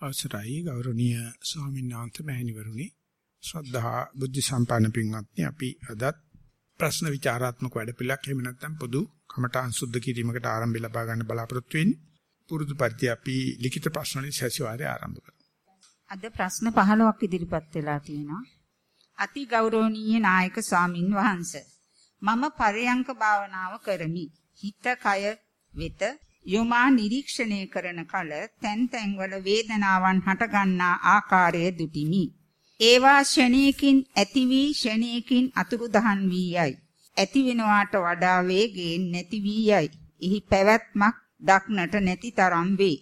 අවසරයි ගෞරවනීය ස්වාමීන් වහන්සේ මෑණිවරුනි. ශ්‍රද්ධා බුද්ධ සම්පන්න පින්වත්නි අපි අදත් ප්‍රශ්න විචාරාත්මක වැඩපිළිවෙලක් එහෙම නැත්නම් පොදු කමඨාන් සුද්ධ කිරීමකට ආරම්භය ලබා ගන්න බලාපොරොත්තු වෙන්නේ. පුරුදු පරිදි අපි ලිඛිත ප්‍රශ්න වලින් සැසිවාරය ආරම්භ කරමු. අද ප්‍රශ්න 15ක් ඉදිරිපත් වෙලා තියෙනවා. අති ගෞරවනීය නායක ස්වාමින් වහන්සේ මම පරයන්ක භාවනාව කරමි. හිත කය වෙත යොමා නිරීක්ෂණය කරන කල තැන් තැන්වල වේදනාවන් හටගන්නා ආකාරය දුටිමි. ඒවා ෂණයකින් ඇති වී ෂණයකින් අතුරුදහන් වී යයි. ඇති වෙනවාට වඩා වේගයෙන් නැති වී යයි. එහි පැවැත්මක් දක්නට නැති තරම් වේ.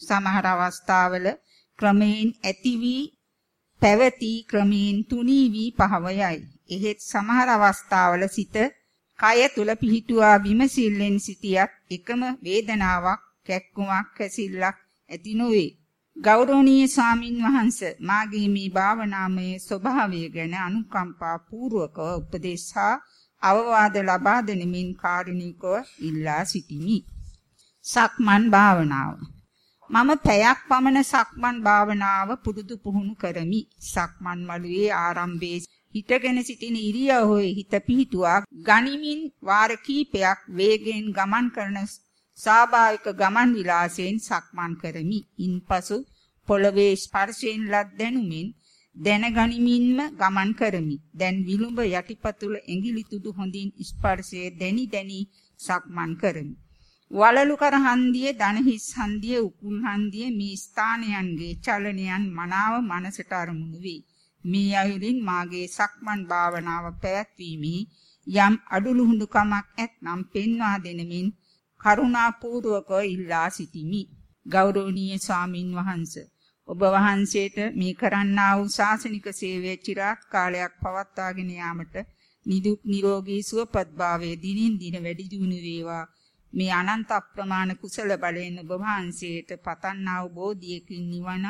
සමහර අවස්ථාවල ක්‍රමයෙන් ඇති වී පැවති ක්‍රමයෙන් තුනී වී පහව යයි. එහෙත් සමහර අවස්ථාවල සිත කය තුල පිහිටුවා විමසිල්ලෙන් සිටියත් එකම වේදනාවක් කැක්කුමක් කැසිල්ලක් ඇති නොවේ. ගෞරවනීය ස්වාමින් වහන්සේ මාගේ මේ භාවනාමය ස්වභාවය ගැන අනුකම්පා පූර්වක උපදේශා අවවාද ලබා දෙනමින් කාරුණිකව ඉල්ලා සිටිමි. සක්මන් භාවනාව මම පැයක් පමණ සක්මන් භාවනාව පුරුදු පුහුණු කරමි. සක්මන් මළුවේ ආරම්භයේ හිටගෙන සිටින ඉරියව්වේ හිත පිහිටුවා ගනිමින් වාර කීපයක් වේගයෙන් ගමන් කරන ස්වාභාවික ගමන් විලාසයෙන් සක්මන් කරමි. ඉන්පසු පොළවේ ස්පර්ශයෙන් ලත් දැනුමින් දැනගනිමින්ම ගමන් කරමි. දැන් විලුඹ යටිපතුල ඇඟිලි තුඩු හොඳින් ස්පර්ශයේ දැනි දැනි සක්මන් කරමි. වලලු කර හන්දියේ දනහිස් හන්දියේ උකුල් හන්දියේ මේ ස්ථානයන්ගේ චලනයන් මනාව මනසට අරමුණු වේ. මේ අයුරින් මාගේ සක්මන් භාවනාව පැවැත්වීමේ යම් අඩුලුහුඬුකමක් ඇතනම් පෙන්වා දෙනමින් කරුණාපූර්වක ඉල්ලා සිටිමි. ගෞරවනීය ස්වාමින් වහන්සේ ඔබ වහන්සේට මේ කරන්නා වූ ශාසනික සේවය চিරාත් කාලයක් පවත්වාගෙන යාමට නිදුක් නිරෝගී සුවපත් භාවයේ දිනින් දින වැඩි දියුණු වේවා මේ අනන්ත අප්‍රමාණ කුසල බලයෙන් ඔබ වහන්සේට පතන්නා වූ බෝධියකින් නිවන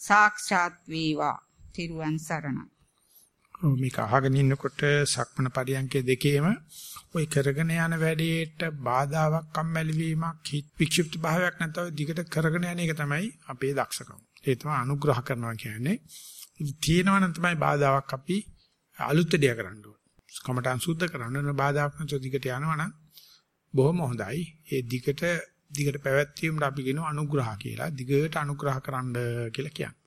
සාක්ෂාත් වේවා තිරුවන් සරණයි. ඔව් මේක අහගෙන ඉන්නකොට සක්මන පරියන්කේ දෙකේම ওই කරගෙන යන වැඩේට බාධාවක් කම්මැලි වීමක් හිත වික්ෂිප්ත භාවයක් නැත්නම් දිගට කරගෙන යන එක තමයි අපේ දක්ෂකම. ඒ තමයි අනුග්‍රහ කරනවා කියන්නේ. තියෙනවා නම් තමයි බාධාවක් අපි අලුත් දෙයක් කරන්න ඕනේ. කමටන් සුද්ධ කරන්න ඕන බාධාවක් නැතුව දිගට යනවා නම් බොහොම හොඳයි. ඒ දිගට දිගට පැවැත්වීමට අපි කියනවා අනුග්‍රහ කියලා. දිගට අනුග්‍රහ කරන්න කියලා කියන්නේ.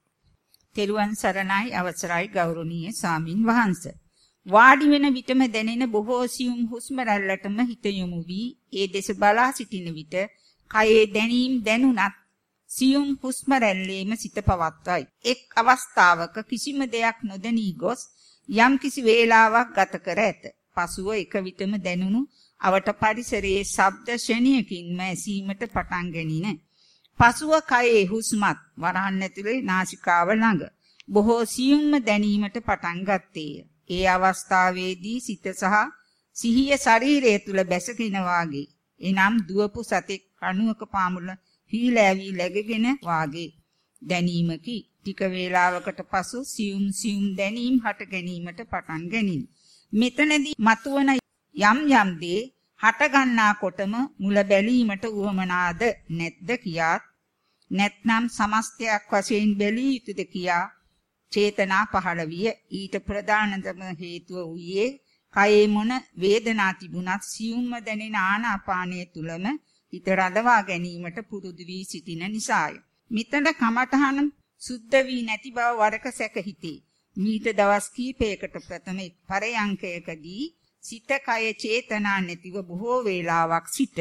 තෙරුවන් සරණයි අවසරයි ගෞරවනීය ස්වාමින් වහන්සේ. වාඩි වෙන විටම දැනෙන බොහෝ සියුම් හුස්ම රැල්ලටම හිත යොමු වී ඒ දෙස බලා සිටින විට කයේ දැනීම් දැනුණත් සියුම් හුස්ම රැල්ලේම සිත පවත්වයි. එක් අවස්ථාවක කිසිම දෙයක් නොදැනී ගොස් යම් කිසි වේලාවක් ගත කර ඇත. පසුව එක විටම දැනුණු අවට පරිසරයේ ශබ්ද ශ්‍රණියකින්ම ඇසීමට පටන් ගැනින. පසුව කයේ හුස්මත් වරහන් ඇතුලේ නාසිකාව ළඟ බොහෝ සියුම්ම දැනීමට පටන් ගත්තේය. ඒ අවස්ථාවේදී සිත සහ සිහිය ශරීරය තුල බැසගෙන වාගේ එනම් දුවපු සතෙක් කණුවක පාමුල හීලෑවි läගගෙන වාගේ දැනීමකි. ටික වේලාවකට පසු සියුම් සියුම් දැනීම් හට ගැනීමට පටන් ගැනිනි. මෙතනදී මතුවන යම් යම් දේ හට ගන්නා කොටම මුල බැලීමට උවමනාද නැද්ද කියාත් නැත්නම් සමස්තයක් වශයෙන් බැලිය යුතුද කියා චේතනා පහළ විය ඊට ප්‍රධානතම හේතුව වූයේ කයේ මොන වේදනා තිබුණත් සියුම්ම දැනෙන ආනාපානයේ තුලම හිත රඳවා ගැනීමට පුරුදු වී සිටින නිසාය. මිතන කමඨහන සුද්ධ වී නැති බව වරක සැක හිතේ. මීට දවස් කීපයකට ප්‍රථම පරයන්කයකදී සිත කය චේතනා නැතිව බොහෝ වේලාවක් සිට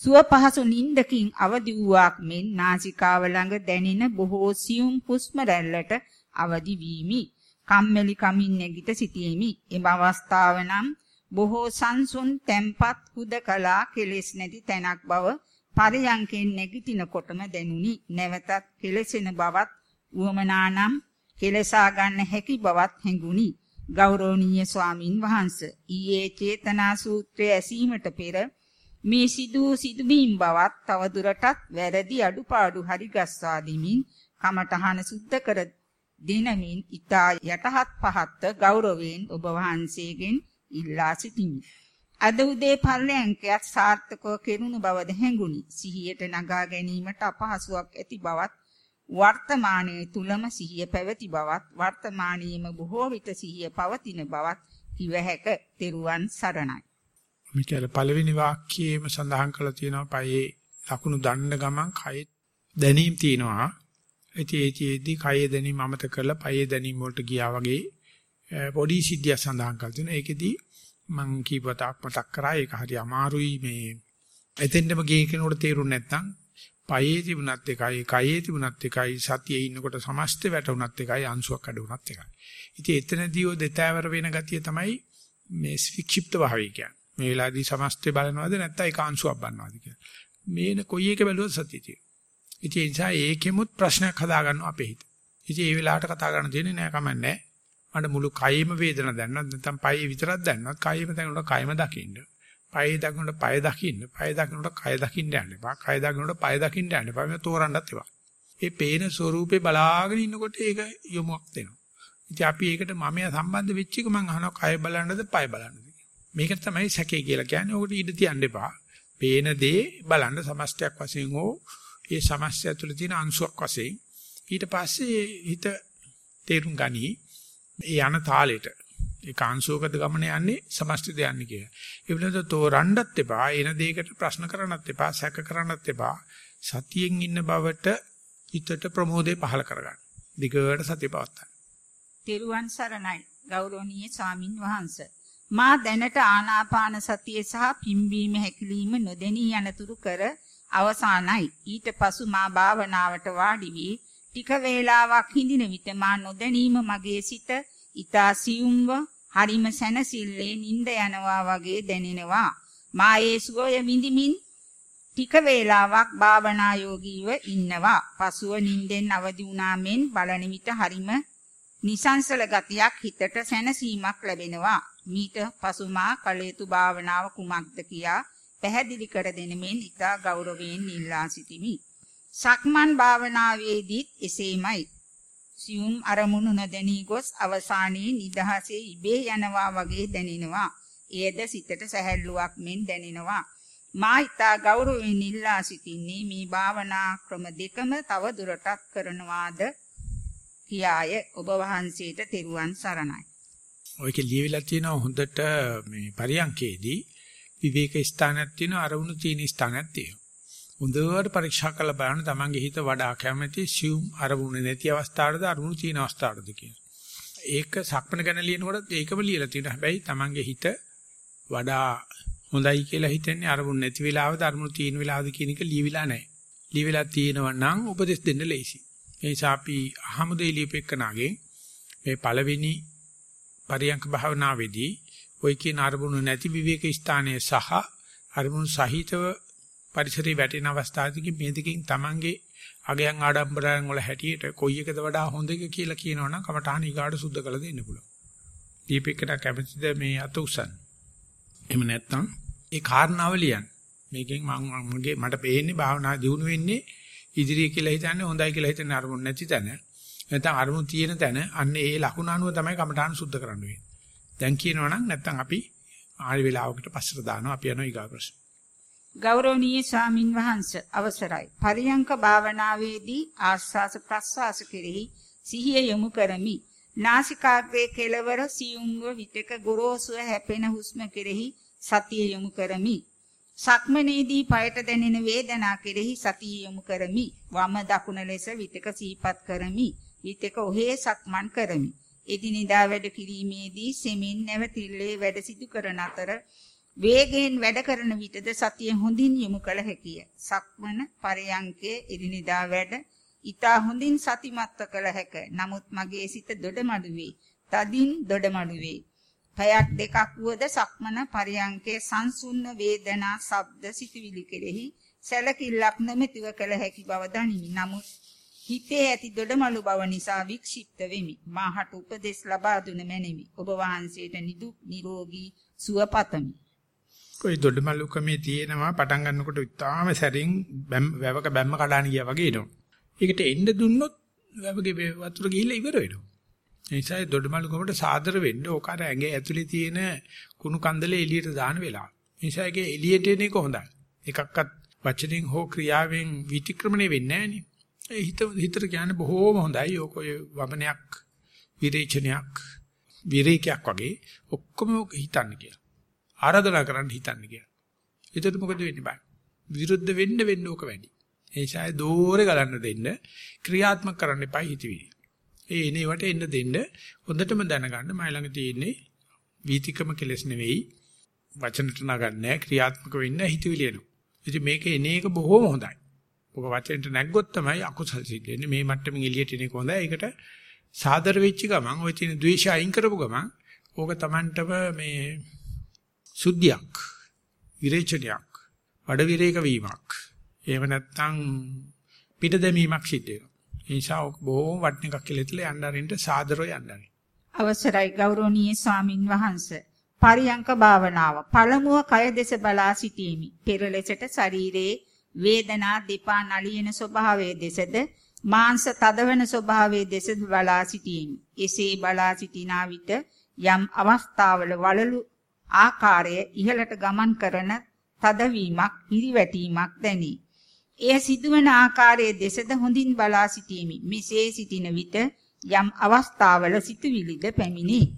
සුව පහසු නිින්දකින් අවදි වූවක් මෙන් නාසිකාව ළඟ දැනෙන බොහෝ සියුම් හුස්ම රැල්ලට අවදි වීමි. කම්මැලි කමින් නැගිට සිටීමි. එම අවස්ථාව නම් බොහෝ සංසුන් තැම්පත් හුදකලා කෙලෙස් නැති තැනක් බව පරයන්කෙන් නැගිටිනකොටම දැනුනි. නැවතත් කෙලෙසෙන බවත් උවමනානම් කෙලසා ගන්න හැකි බවත් හැඟුනි. ගෞරවනීය ස්වාමින් වහන්සේ ඊයේ චේතනා සූත්‍රය ඇසීමට පෙර මේ සිදු සිදුවීම් බවත් තවදුරටත් වැරදි අඩුපාඩු හරි ගස්වා දෙමින් කමඨහන සුද්ධ කර දිනමින් ඊතා යටහත් පහත් ගෞරවයෙන් ඔබ වහන්සේගෙන් ඉල්ලා සිටිමි. අද උදේ පල්ලෙන්කයක් සාර්ථකව කෙරුණු බවද හැඟුණි. සිහියට නගා ගැනීමට අපහසුයක් ඇති බවත් වර්තමානයේ තුලම සිහිය පැවති බවත් වර්තමානයේම බොහෝ විට සිහිය පවතින බවත් කිව හැක තෙරුවන් සරණයි. මේකල පළවෙනි වාක්‍යයේම සඳහන් කරලා තියෙනවා පයේ ලකුණු දන්න ගමන් කය දැනීම් තියෙනවා. ඉතින් ඒකෙදී කය දැනීම අමතක කරලා පයේ දැනීම වලට ගියා වගේ පොඩි සිද්ධියක් සඳහන් කරලා තියෙනවා. ඒකෙදී මම කීපතාවක් මතක් කරා ඒක හරි අමාරුයි මේ එතෙන්ටම ගියේ කෙනෙකුට තේරුන්නේ නැත්නම් පයේ තිබුණත් එකයි කයේ තිබුණත් එකයි සතියේ ඉන්නකොට සමස්ත වැටුණත් එකයි අංශුවක් අඩුණත් එකයි. ඉතින් එතනදී ඔය දෙතෑවර වෙන ගතිය තමයි මේ වික්ෂිප්ත භාවය කියන්නේ. මේ වෙලාවේදී සමස්තය බලනවද නැත්නම් ඒක අංශුවක් බලනවද කියලා. මේන කොයි එක බැලුවත් සතිය තියෙනවා. ඉතින් ඒ නිසා ඒකෙමුත් ප්‍රශ්නයක් හදාගන්නවා අපේ හිත. ඉතින් ඒ වෙලාවට කතා කරන්න තියෙන්නේ නෑ කමන්නේ. මට මුළු කයෙම වේදන දැනනොත් නැත්නම් පයේ විතරක් දැනනොත් කයෙම දැනනොත් කයම දකින්න. පයේ දකින්නට පය දකින්න. පය දකින්නට කය දකින්න යන්න එපා. කය දකින්නට පය දකින්න යන්න එපා. මේ තෝරන්නත් එපා. ඒ පේන ස්වરૂපේ බලාගෙන ඉන්නකොට ඒක යොමුක් දෙනවා. ඉතින් අපි ඒකට මමයා සම්බන්ධ වෙච්ච එක මම අහනවා කය බලන්නද පය බලන්නද මේක තමයි සැකේ කියලා කියන්නේ. ඔකට ඉඩ තියන්න එපා. පේන දේ බලන්න සමස්තයක් වශයෙන් හෝ ඒ සමස්තය තුළ තියෙන අංශුවක් වශයෙන් ඊට පස්සේ හිත තේරුම් ගනි ඒ යන තාලෙට ඒක අංශුවකද ගමන යන්නේ සමස්තද යන්නේ කියලා. ඒ වෙනද තෝරන්නත් එපා, එන දෙයකට ප්‍රශ්න කරන්නත් එපා, සැක කරන්නත් එපා. සතියෙන් ඉන්න බවට හිතට ප්‍රමෝදේ පහල කරගන්න. දිගට සතිය පවත්තා. තෙරුවන් සරණයි ගෞරවනීය ස්වාමින් වහන්සේ. මා දැනට ආනාපාන සතිය සහ පිම්බීම හැකිලිම නොදෙනී යනතුරු කර අවසానයි. ඊට පසු මා භාවනාවට වාඩි වී ටික වේලාවක් හිඳින විට මා නොදැනීම මගේ සිත ඊතා සියුම්ව හරිම සැනසille නිින්ද යනවා වගේ දැනෙනවා. මා ඒ සුවය විඳිමින් ටික වේලාවක් භාවනා යෝගීව ඉන්නවා. පසුව නිින්දෙන් අවදි වුණා මෙන් බලන විට හරිම නිසංසල ගතියක් හිතට සැනසීමක් ලැබෙනවා. මීට පසුමා කලයුතු භාවනාව කුමක්ද කියා පැහැදිලි කර දෙනෙමින් ඉතා ගෞරවයෙන් ඉල්ලා සිටිමි. සක්මන් භාවනාවේදීත් එසේමයි. සියුම් අරමුණු නොදැනී ගොස් අවසානයේ නිදහසේ ඉබේ යනවා වගේ දැනෙනවා. එයද සිතට සැහැල්ලුවක් මෙන් දැනෙනවා. මා ඊතා ගෞරවයෙන් ඉල්ලා සිටින්නේ මේ භාවනා ක්‍රම දෙකම තව දුරටත් කරනවාද කියාය ඔබ වහන්සේට තෙරුවන් සරණයි. ඔයක ලියවිලා තියෙනවා හොඳට මේ පරියන්කේදී විවේක ස්ථානයක් තියෙනවා අරමුණු තියෙන ස්ථානයක් තියෙනවා. හොඳට පරීක්ෂා කරලා බලන්න තමන්ගේ හිත වඩා කැමැති සියුම් අරමුණු නැති අවස්ථාවකද අරමුණු තියෙන අවස්ථාවකද කියලා. ඒක සක්මන ගැන ලියනකොට ඒකම ලියලා තියෙනවා. හැබැයි තමන්ගේ හිත වඩා හොඳයි කියලා හිතන්නේ අරමුණු නැති වෙලාවද අරමුණු තියෙන වෙලාවද කියන එක ලියවිලා නැහැ. ලියවිලා තියෙනවා නම් උපදෙස් දෙන්න ලේසි. ඒ නිසා අපි අහමුදේ ලියපෙකනාගේ මේ පළවෙනි පරියංක භාවනාවේදී ওই කියන අරමුණු නැති විවේක ස්ථානයේ සහ අරමුණු සහිතව පරිසරයේ වැටෙන අවස්ථාවකදී මේ දෙකෙන් Tamange අගයන් ආඩම්බරයන් වල හැටියට කොයි එකද වඩා හොඳ එක කියලා කියනවනම් කමඨාන ඊගාට සුද්ධ කළ දෙන්න පුළුවන්. දීපේකට කැමතිද මේ අත උසන්. එහෙම නැත්නම් ඒ කාරණාව ලියන්න. මේකෙන් මම මගේ මට පේන්නේ භාවනා දියුණු වෙන්නේ ඉදිරිය කියලා හිතන්නේ හොඳයි කියලා හිතන අරමුණ නැති තැන. නැත්නම් අරමුණ තියෙන තැන අන්න ඒ ලකුණ අනුව තමයි කමඨාන සුද්ධ කරන්න වෙන්නේ. දැන් කියනවනම් නැත්නම් අපි ආයෙ වෙලාවකට පස්සට දානවා අපි යනවා ඊගා ප්‍රශ්න. ගෞරවනීය ස්වාමින් වහන්සේ අවසරයි. පරියංක භාවනාවේදී ආස්වාස ප්‍රස්වාස කෙරෙහි සිහිය යොමු කරමි. නාසිකාග්‍රයේ කෙළවර සියුම්ව විතක ගොරෝසුව හැපෙන හුස්ම කෙරෙහි සතිය යොමු කරමි. සක්මනේදී পায়ට දැනෙන වේදනා කෙරෙහි සතිය යොමු කරමි. වම දකුණ ලෙස විතක සීපත් කරමි. විතක ඔහේ සක්මන් කරමි. එදිනෙදා වැඩ කිරීමේදී සෙමින් නැවතිල්ලේ වැඩ සිදු කරන අතර වේගයෙන් වැඩ කරන විටද සතිය හොඳින් යොමු කළ හැකිය. සක්මන පරයන්කේ එදිනෙදා වැඩ ඊතා හොඳින් සතිමත්ව කළ හැක. නමුත් මගේ සිත දොඩමඩු වේ. තදින් දොඩමඩු වේ. පැයක් දෙකක් වුවද සක්මන පරයන්කේ සංසුන්න වේදනා ශබ්ද සිතුවිලි කෙරෙහි සැලකිල්ලක් නැමැතිව කළ හැකි බව දනිමි. නමුත් හිතේ ඇති දොඩමලු බව නිසා වික්ෂිප්ත වෙමි. මාහට උපදෙස් ලබා දුන මැනවි. ඔබ වහන්සේට නිදුක් නිරෝගී සුව පතමි. કોઈ දොඩමලුකමේ තියෙනවා පටන් ගන්නකොට ඉතාලම සැරින් වැවක බැම්ම කඩාන ගියා වගේ එනවා. ඒකට එන්න දුන්නොත් වැවගේ වතුර ගිහිල්ලා ඉවර වෙනවා. ඒ නිසා දොඩමලුකමට සාදර වෙන්න ඕක අර ඇඟේ ඇතුලේ තියෙන කුණු කන්දලේ එළියට දාන වෙලාව. ඒ නිසා ඒකේ එළියට එන එක හොඳයි. එකක්වත් වචනෙන් හෝ ක්‍රියාවෙන් විතික්‍රමණය වෙන්නේ නැහැ ඒ හිත හිතට කියන්නේ බොහෝම හොඳයි. ඕක ඔය වමනයක් විරේචනයක් විරේකයක් වගේ ඔක්කොම හිතන්න කියලා. ආරාධනා කරන්න හිතන්න කියලා. එතකොට මොකද වෙන්නේ බෑ. විරුද්ධ වෙන්න වෙන්න ඕක වැඩි. ඒ ඡාය දෝරේ ගලන්න දෙන්න ක්‍රියාත්මක කරන්න එපා හිතවිලි. ඒ එනේවට එන්න දෙන්න හොඳටම දැනගන්න මයි ළඟ තියෙන්නේ වීතිකම කෙලස් නෙවෙයි වචනට නගන්නේ ක්‍රියාත්මක වෙන්න හිතවිලි එනවා. ඉතින් මේක එන එක බොහොම හොඳයි. ඔක වචනෙට නැග්ගොත් තමයි අකුසල් සිද්ධ වෙන්නේ. මේ මට්ටමින් එළියට එන එක හොඳයි. ඒකට සාදර වෙච්ච ගමන් ওই තියෙන ද්වේෂය අයින් කරපු ගමන් ඕක Tamanටම මේ සුද්ධියක් විරේචනයක් වඩ විරේක වීමක් එහෙම නැත්නම් පිට දැමීමක් සිද්ධ වෙනවා. ඒ නිසා බොහොම වටින එකක් කියලා හිතලා යන්න අරින්න සාදරව යන්න අරින්න. අවසරයි ගෞරවනීය ස්වාමින් වහන්සේ. පරියංක භාවනාව. පළමුව කය දෙස බලා සිටීමි. පෙර ලෙසට ශරීරයේ වේදනා දෙපා නලියන ස්වභාවයේ දෙසද මාංශ තදවන ස්වභාවයේ දෙසද බලා සිටීමි. එසේ බලා සිටිනා විට යම් අවස්ථාවල වලලු ආකාරය ඉහළට ගමන් කරන තදවීමක්, හිරිවැටීමක් දැනේ. එය සිදුවන ආකාරයේ දෙසද හොඳින් බලා සිටීමි. මෙසේ සිටින විට යම් අවස්ථාවල සිතුවිලිද පැමිණේ.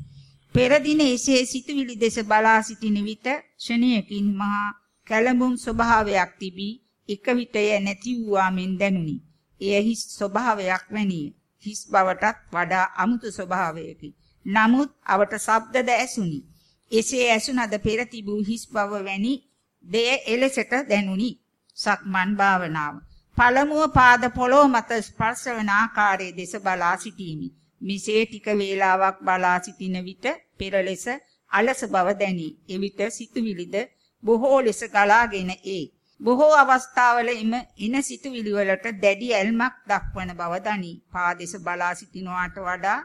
පෙර දින එසේ සිතුවිලි දෙස බලා සිටින විට ක්ෂණයකින් මහා කැළඹුම් ස්වභාවයක් තිබී එක විටය නැති වූවා මෙන් දැනුනි. එය හිස් ස්වභාවයක් වැනිය. හිස් බවටත් වඩා අමුතු ස්වභාවයකි. නමුත් අවට ශබ්දද ඇසුනි. එසේ ඇසුනද පෙර තිබූ හිස් බව වැනි දෙය එලෙසට දැනුනි. සක්මන් භාවනාව. පළමුව පාද පොළොව මත ස්පර්ශ වන ආකාරයේ දෙස බලා සිටීමි. මිසේ ටික වේලාවක් බලා සිටින විට පෙර ලෙස අලස බව දැනි. එවිට සිතුවිලිද බොහෝ ලෙස ගලාගෙන ඒ. බොහෝ අවස්ථාවල එම ඉන සිතුවිලි වලට දැඩි ඇල්මක් දක්වන බව දනි. පාදෙස බලා සිටිනවාට වඩා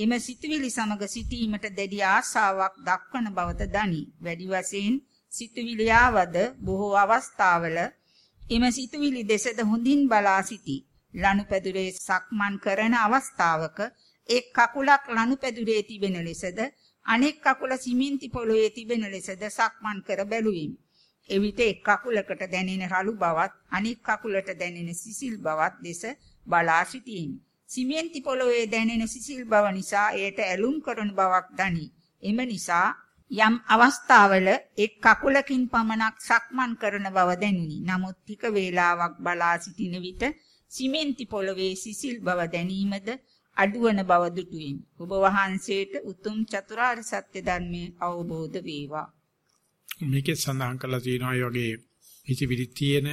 එම සිතුවිලි සමග සිටීමට දැඩි ආශාවක් දක්වන බවද දනි. වැඩි වශයෙන් සිතුවිලි ආවද බොහෝ අවස්ථාවල එම සිතුවිලි දෙසද හොඳින් බලා සිටි. ලනුපැදුරේ සක්මන් කරන අවස්ථාවක එක් කකුලක් ලනුපැදුරේ තිබෙන ලෙසද අනෙක් කකුල සිමෙන්ති පොළොවේ තිබෙන ලෙසද සක්මන් කර බැලුවෙමි. එවිට එක් කකුලකට දැනෙන රළු බවත් අනෙක් කකුලට දැනෙන සිසිල් බවත් දෙස බලා සිටියෙමි. සිමෙන්ති පොළොවේ දැනෙන සිසිල් බව නිසා එයට ඇලුම් කරන බවක් දනි. එම නිසා යම් අවස්ථාවල එක් කකුලකින් පමණක් සක්මන් කරන බව දැනුනි. නමුත් ටික වේලාවක් බලා සිටින විට සිමෙන්ති පොළවේ සිසිල් බව දැනීමද අඩුවන බව දුටුවෙමි. ඔබ වහන්සේට උතුම් චතුරාර්ය සත්‍ය ධර්මයේ අවබෝධ වේවා. මේකේ සඳහන් කරලා තියෙනවා මේ වගේ හිතවිලි තියෙන,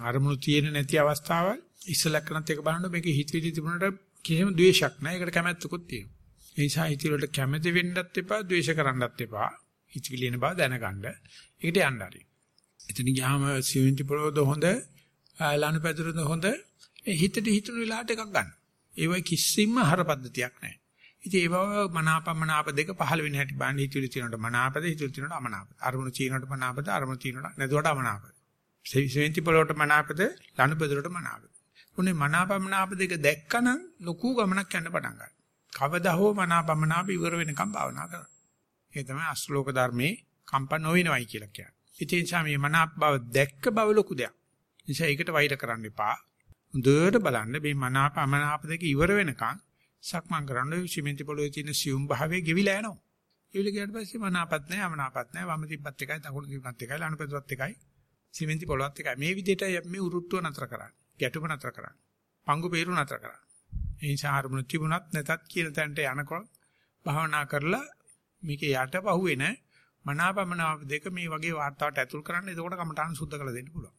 අරමුණු තියෙන නැති අවස්ථාවල් ඉස්සලක් කරනත් එක බලනකොට මේකේ හිතවිලි තිබුණාට කිසිම ද්වේෂයක් නැහැ. ඒකට කැමැත්තකුත් තියෙනවා. ඒ නිසා හිතවිලි වලට කැමැති වෙන්නත් එපා, ද්වේෂ කරන්නත් එපා. හිතවිලි එන බව දැනගන්න. ඒකට යන්න හරි. එතන ගියාම සිවෙන්ති පොළොවද හොඳ, ලනු පැදුරද හොඳ. හිතට හිතුණු වෙලාවට එකක් ගන්න. ඒ වගේ කිසිම හරපද්ධතියක් නැහැ. ඉතින් ඒ බව මනාපමනාප දෙක පහළ වෙන හැටි බලන්න හිතුවිලි තියෙනකොට මනාපද හිතුවිලි තියෙනකොට අමනාපද. අරමුණු තියෙනකොට මනාපද අරමුණු තියෙනකොට නැතුවට අමනාපද. සිවෙන්ති පොළොවට මනාපද ලනු පැදුරට මනාපද. උනේ මනාපමනාප දෙක දැක්කනම් ලොකු ගමනක් යන්න පටන් ගන්නවා. කවදා හෝ මනාපමනාප ඉවර වෙනකම් භාවනා කරන්න. ඒ තමයි අශ්ලෝක ධර්මයේ කම්පන නොවෙනවයි කියලා කියන්නේ. ඉතින් සාමී මනාප බව දැක්ක බව ලොකු දෙයක්. නිසා ඒකට වෛර කරන්න එපා. හොඳට බලන්න මේ මනාප අමනාප දෙක ඉවර වෙනකම් සක්මන් කරන්න සිමෙන්ති පොළොවේ තියෙන සියුම් භාවයේ ගෙවිලා යනවා. ගෙවිලා ගියාට පස්සේ මනාපත් නැහැ අමනාපත් නැහැ වම තිබ්බත් එකයි දකුණු තිබ්බත් එකයි ලනුපෙදුවත් එකයි සිමෙන්ති පොළොවත් එකයි. මේ විදිහට මේ උරුට්ටුව නතර කරන්නේ. ගැටුම නතර කරන්න. පංගු peeru නතර කරන්න. ඒ නිසා අරමුණ තිබුණත් නැතත් කියන තැනට යනකොට භාවනා කරලා මේකේ යට පහුවේ නැ මනාපමනාව දෙක මේ වගේ වார்த்தාවට ඇතුල් කරන්න. එතකොට කමඨාන සුද්ධ කරලා දෙන්න පුළුවන්.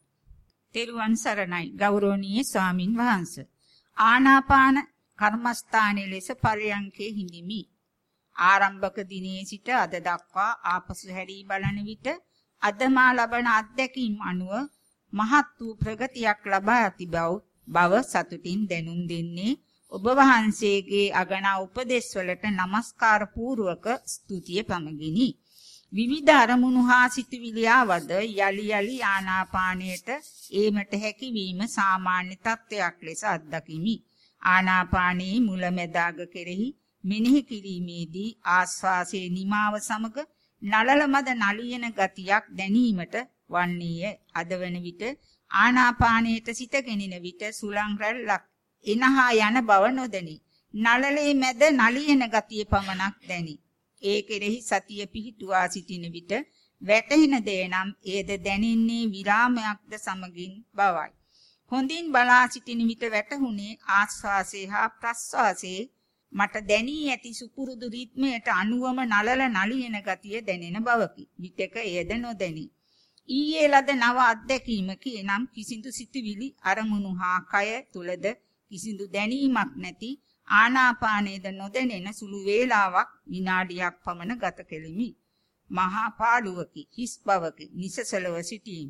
තෙරුවන් සරණයි ගෞරවනීය ස්වාමින් වහන්සේ. ආනාපාන කර්මස්ථානයේ ලෙස පරයන්කේ හිඳිමි. ආරම්භක දිනේ සිට අද දක්වා ආපසු හැරී බලන විට අද මා ලබන අත්දැකීම් අනුව මහත් වූ ප්‍රගතියක් ලබා ඇති බව බව සතුටින් දැනුම් දෙන්නේ ඔබ වහන්සේගේ අගනා උපදෙස් වලට নমස්කාර පූර්වක ස්තුතිය පමගිනි. විවිධ අරමුණු හා සිතුවිලි ආවද යලි යලි ආනාපානයට ඒමට හැකියවීම සාමාන්‍ය තත්වයක් ලෙස අත්දකිමි. ආනාපානයේ මුලැමැදාග කෙරෙහි මෙනෙහි කිරීමේදී ආස්වාසයේ නිමාව සමග නලල මද නලියන ගතියක් දැනීමට වන්නේය. අද වන විට ආනාපානයට සිත ගෙනින විට සුලං රැල්ලක් එනහා යන බව නොදැනි. නළලේ මැද නලියන ගතිය පමණක් දැනි. ඒ කෙරෙහි සතිය පිහිටුවා සිටින විට වැටෙන දේ නම් ඒද දැනින්නේ විරාමයක්ද සමගින් බවයි. හොඳින් බලා සිටින විට වැටහුනේ ආස්වාසේ හා ප්‍රස්වාසේ මට දැනී ඇති සුපුරුදු රිද්මයට අනුවම නලල නලියන ගතිය දැනෙන බවකි. විතක එයද නොදැනි. ඊයේ ලද නව අත්දැකීමකි එනම් කිසිදු සිතුවිලි අරමුණු හා කය තුලද කිසිදු දැනීමක් නැති ආනාපානයේද නොදැනෙන සුළු වේලාවක් විනාඩියක් පමණ ගත කෙලිමි. මහා පාළුවකි හිස් බවකි නිසසලව සිටීම.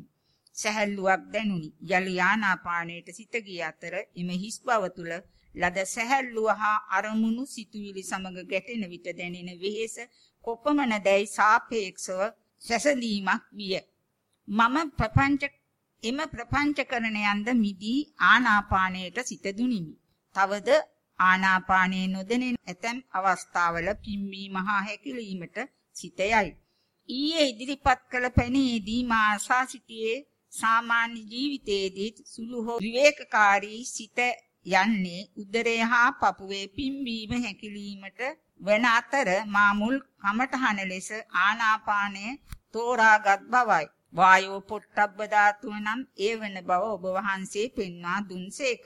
සැහැල්ලුවක් දැනුනි. යලි ආනාපානයට සිත ගිය අතර එම හිස් බව තුල ලද සැහැල්ලුව හා අරමුණු සිතුවිලි සමග ගැටෙන විට දැනෙන වෙහෙස කොපමණ දැයි සාපේක්ෂව සැසඳීමක් විය. මම ප්‍රපංච එම ප්‍රපංචකරණයන්ද මිදී ආනාපානයට සිත දුනිමි. තවද ආනාපානයේ නොදැනෙන ඇතැම් අවස්ථාවල පිම්බීම හා හැකිලීමට සිත යයි. ඊයේ ඉදිරිපත් කළ පැනේදී මා ආසා සිටියේ සාමාන්‍ය ජීවිතයේදී සුළු හෝ විවේකකාරී සිත යන්නේ උදරය හා පපුවේ පිම්බීම හැකිලීමට වන අතර මා මුල් කමඨහන ලෙස ආනාපානය තෝරාගත් බවයි. වායෝ පොට්ටබ්බ ධාතුව නම් ඒ වන බව ඔබ වහන්සේ පෙන්වා දුන්සේක.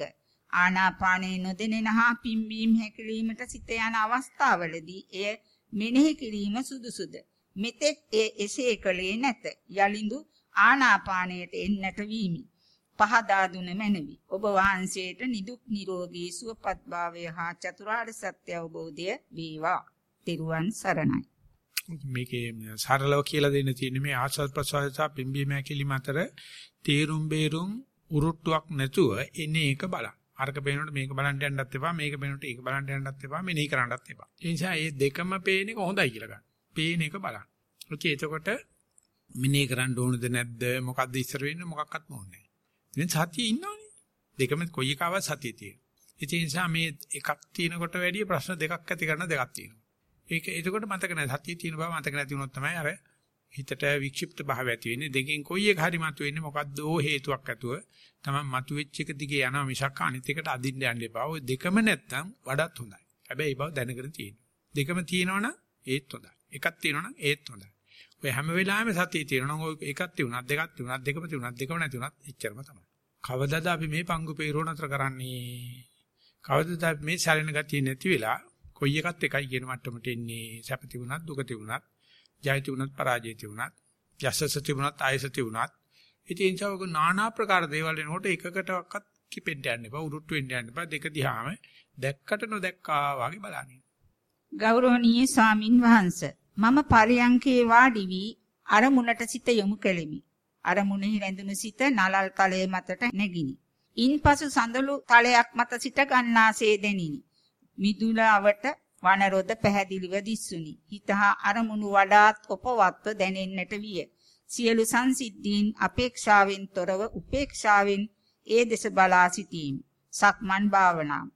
ආනාපානයේ නොදෙනෙන හා පිම්බීම හැකිලීමට සිත යන අවස්ථාවලදී එය මෙනෙහි කිරීම සුදුසුද? මෙතෙක් ඒ එසේ කළේ නැත. යලිඳු ආනාපානයට එන්නට වීමි. පහදා දුන මැනවි. ඔබ වහන්සේට නිදුක් නිරෝගී සුවපත් භාවය හා චතුරාර්ය සත්‍ය අවබෝධය වේවා. තෙරුවන් සරණයි. මේකේ සරලව කියලා දෙන්න තියෙන මේ ආස්වාද ප්‍රසවාස පිම්බීම හැකිලිම අතර තේරුම් බේරුම් උරුට්ටුවක් නැතුව එන්නේ එක බලන්න. අරක පේනකොට මේක බලන්න යන්නත් එපා මේක පේනකොට ඒක බලන්න යන්නත් එපා මෙනෙහි කරන්නත් එපා. ඒ නිසා මේ දෙකම පේන එක හොඳයි කියලා ගන්න. පේන එක බලන්න. ඔකේ එතකොට මෙනෙහි කරන්න ඕනද නැද්ද මොකද්ද ඉස්සර වෙන්නේ මොකක්වත් ඕනේ නැහැ. දැන් සතියේ ඉන්නවනේ. දෙකම කොයි එකවත් සතියේ තියෙනවා. ඒ නිසා මේ එකක් තියෙනකොට වැඩිය ප්‍රශ්න දෙකක් ඇති කරන දෙකක් තියෙනවා. ඒක එතකොට මතක නැහැ. සතියේ තියෙන බව මතක නැති වුණොත් තමයි අර හිතට වික්ෂිප්ත භාවය ඇති වෙන්නේ. දෙකෙන් කොයි එක හරි මතුවෙන්නේ මොකද්ද ඕ හේතුවක් ඇතුව. තමයි මතුවෙච්ච එක දිගේ යනවා මිසක් අනිත් එකට අදින්න යන්න එපා. ඔය දෙකම නැත්තම් වඩාත් හොඳයි. හැබැයි ඒ බව දැනගෙන තියෙන්න. දෙකම තියෙනවනම් ඒත් හොඳයි. එකක් තියෙනවනම් ඒත් හොඳයි. ඔය හැම වෙලාවෙම සතිය තියෙනවා නම් ඔය එකක් තියුණත් දෙකක් තියුණත් දෙකම තියුණත් දෙකම නැති වුණත් එච්චරම තමයි. කවදාද අපි මේ පංගු peerෝ නතර කරන්නේ? කවදාද අපි මේ සැලෙන ගතිය නැති වෙලා කොයි එකත් එකයි කියන මට්ටමට එන්නේ? සැප තිබුණත් දුක තිබුණත්, ජය තිබුණත් පරාජය තිබුණත්, යසස තිබුණත් ආයස තිබුණත්. ඉතින් ඒ නිසා නානා ප්‍රකාර දේවල් එනකොට එකකටවත් කිපෙන්න යන්න එපා, උරුට්ට වෙන්න යන්න එපා. දෙක දිහාම දැක්කට නොදැක්කා වගේ බලන්න. ගෞරවනීය ස්වාමින් වහන්සේ මම පරියංකේ වාඩි වී අරමුණට සිත යොමු කෙලිමි. අරමුණෙහි රැඳුණු සිත නලල් තලයේ මතට නැගිනි. ඉන්පසු සඳලු තලයක් මත සිට ගන්නාසේ දැනිනි. මිදුලවට වනරොද පැහැදිලිව දිස්සුනි. හිතහා අරමුණු වඩාත් උපවත්ව දැනෙන්නට විය. සියලු සංසිද්ධීන් අපේක්ෂාවෙන් තොරව උපේක්ෂාවෙන් ඒ දෙස බලා සිටීම. සක්මන් භාවනාව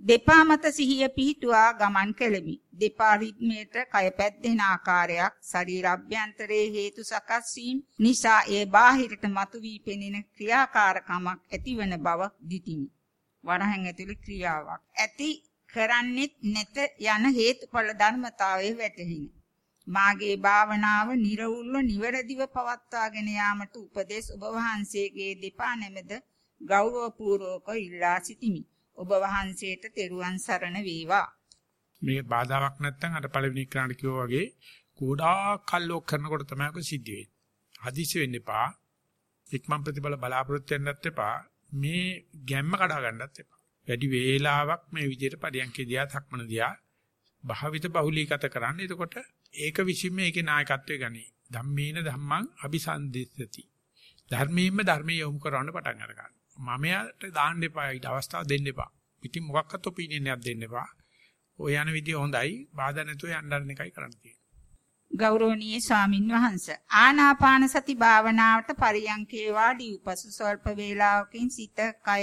දෙපා මත සිහිය පිහිටුවා ගමන් කෙලෙමි. දෙපා රිද්මයට කය පැද්දෙන ආකාරයක් ශරීර අභ්‍යන්තරයේ හේතු සකස් වීම නිසා ඒ බාහිරට මතුවී පෙනෙන ක්‍රියාකාරකමක් ඇතිවන බව දිටිමි. වරහන් ඇතුළේ ක්‍රියාවක් ඇති කරන්නෙත් නැත යන හේතුඵල ධර්මතාවයේ වැටහින. මාගේ භාවනාව නිර්වුල්ව නිවැරදිව පවත්වාගෙන යාමට උපදෙස් ඔබ වහන්සේගේ දෙපා නැමෙද ගෞරවපූර්වක ඉල්ලා සිටිමි. ඔබ වහන්සේට තෙරුවන් සරණ වේවා. මේ බාධාවක් නැත්නම් අර පළවෙනි කරාට කිව්වා වගේ ගොඩාක් කල්ලෝක් කරනකොට තමයි ඔක සිද්ධ වෙන්නේ. හදිසි වෙන්න එපා. ඉක්මන් ප්‍රතිඵල බලාපොරොත්තු වෙන්නත් එපා. මේ ගැම්ම කඩා ගන්නත් එපා. වැඩි වේලාවක් මේ විදිහට පරියන්කේ දිහා තක්මන දිහා භාවිත බහුලීගත කරන්න. එතකොට ඒක විසින්ම ඒකේ නායකත්වය ගනි. ධම්මේන ධම්මං අபிසන්දිස්සති. ධර්මයෙන්ම ධර්මයේ යොමු කරවන්න පටන් අරගන්න. මමයට දාන්න එපා ඊට අවස්ථාව දෙන්න එපා. පිටින් මොකක්වත් ඔපිනියන් එකක් දෙන්න එපා. ඔය යන විදිය හොඳයි. බාධා නැතුව යන්න එකයි කරන්න තියෙන්නේ. ගෞරවනීය ස්වාමින් වහන්සේ ආනාපාන සති භාවනාවට පරියංකේ වාඩි උපසු ස්වල්ප වේලාවකින් සිත කය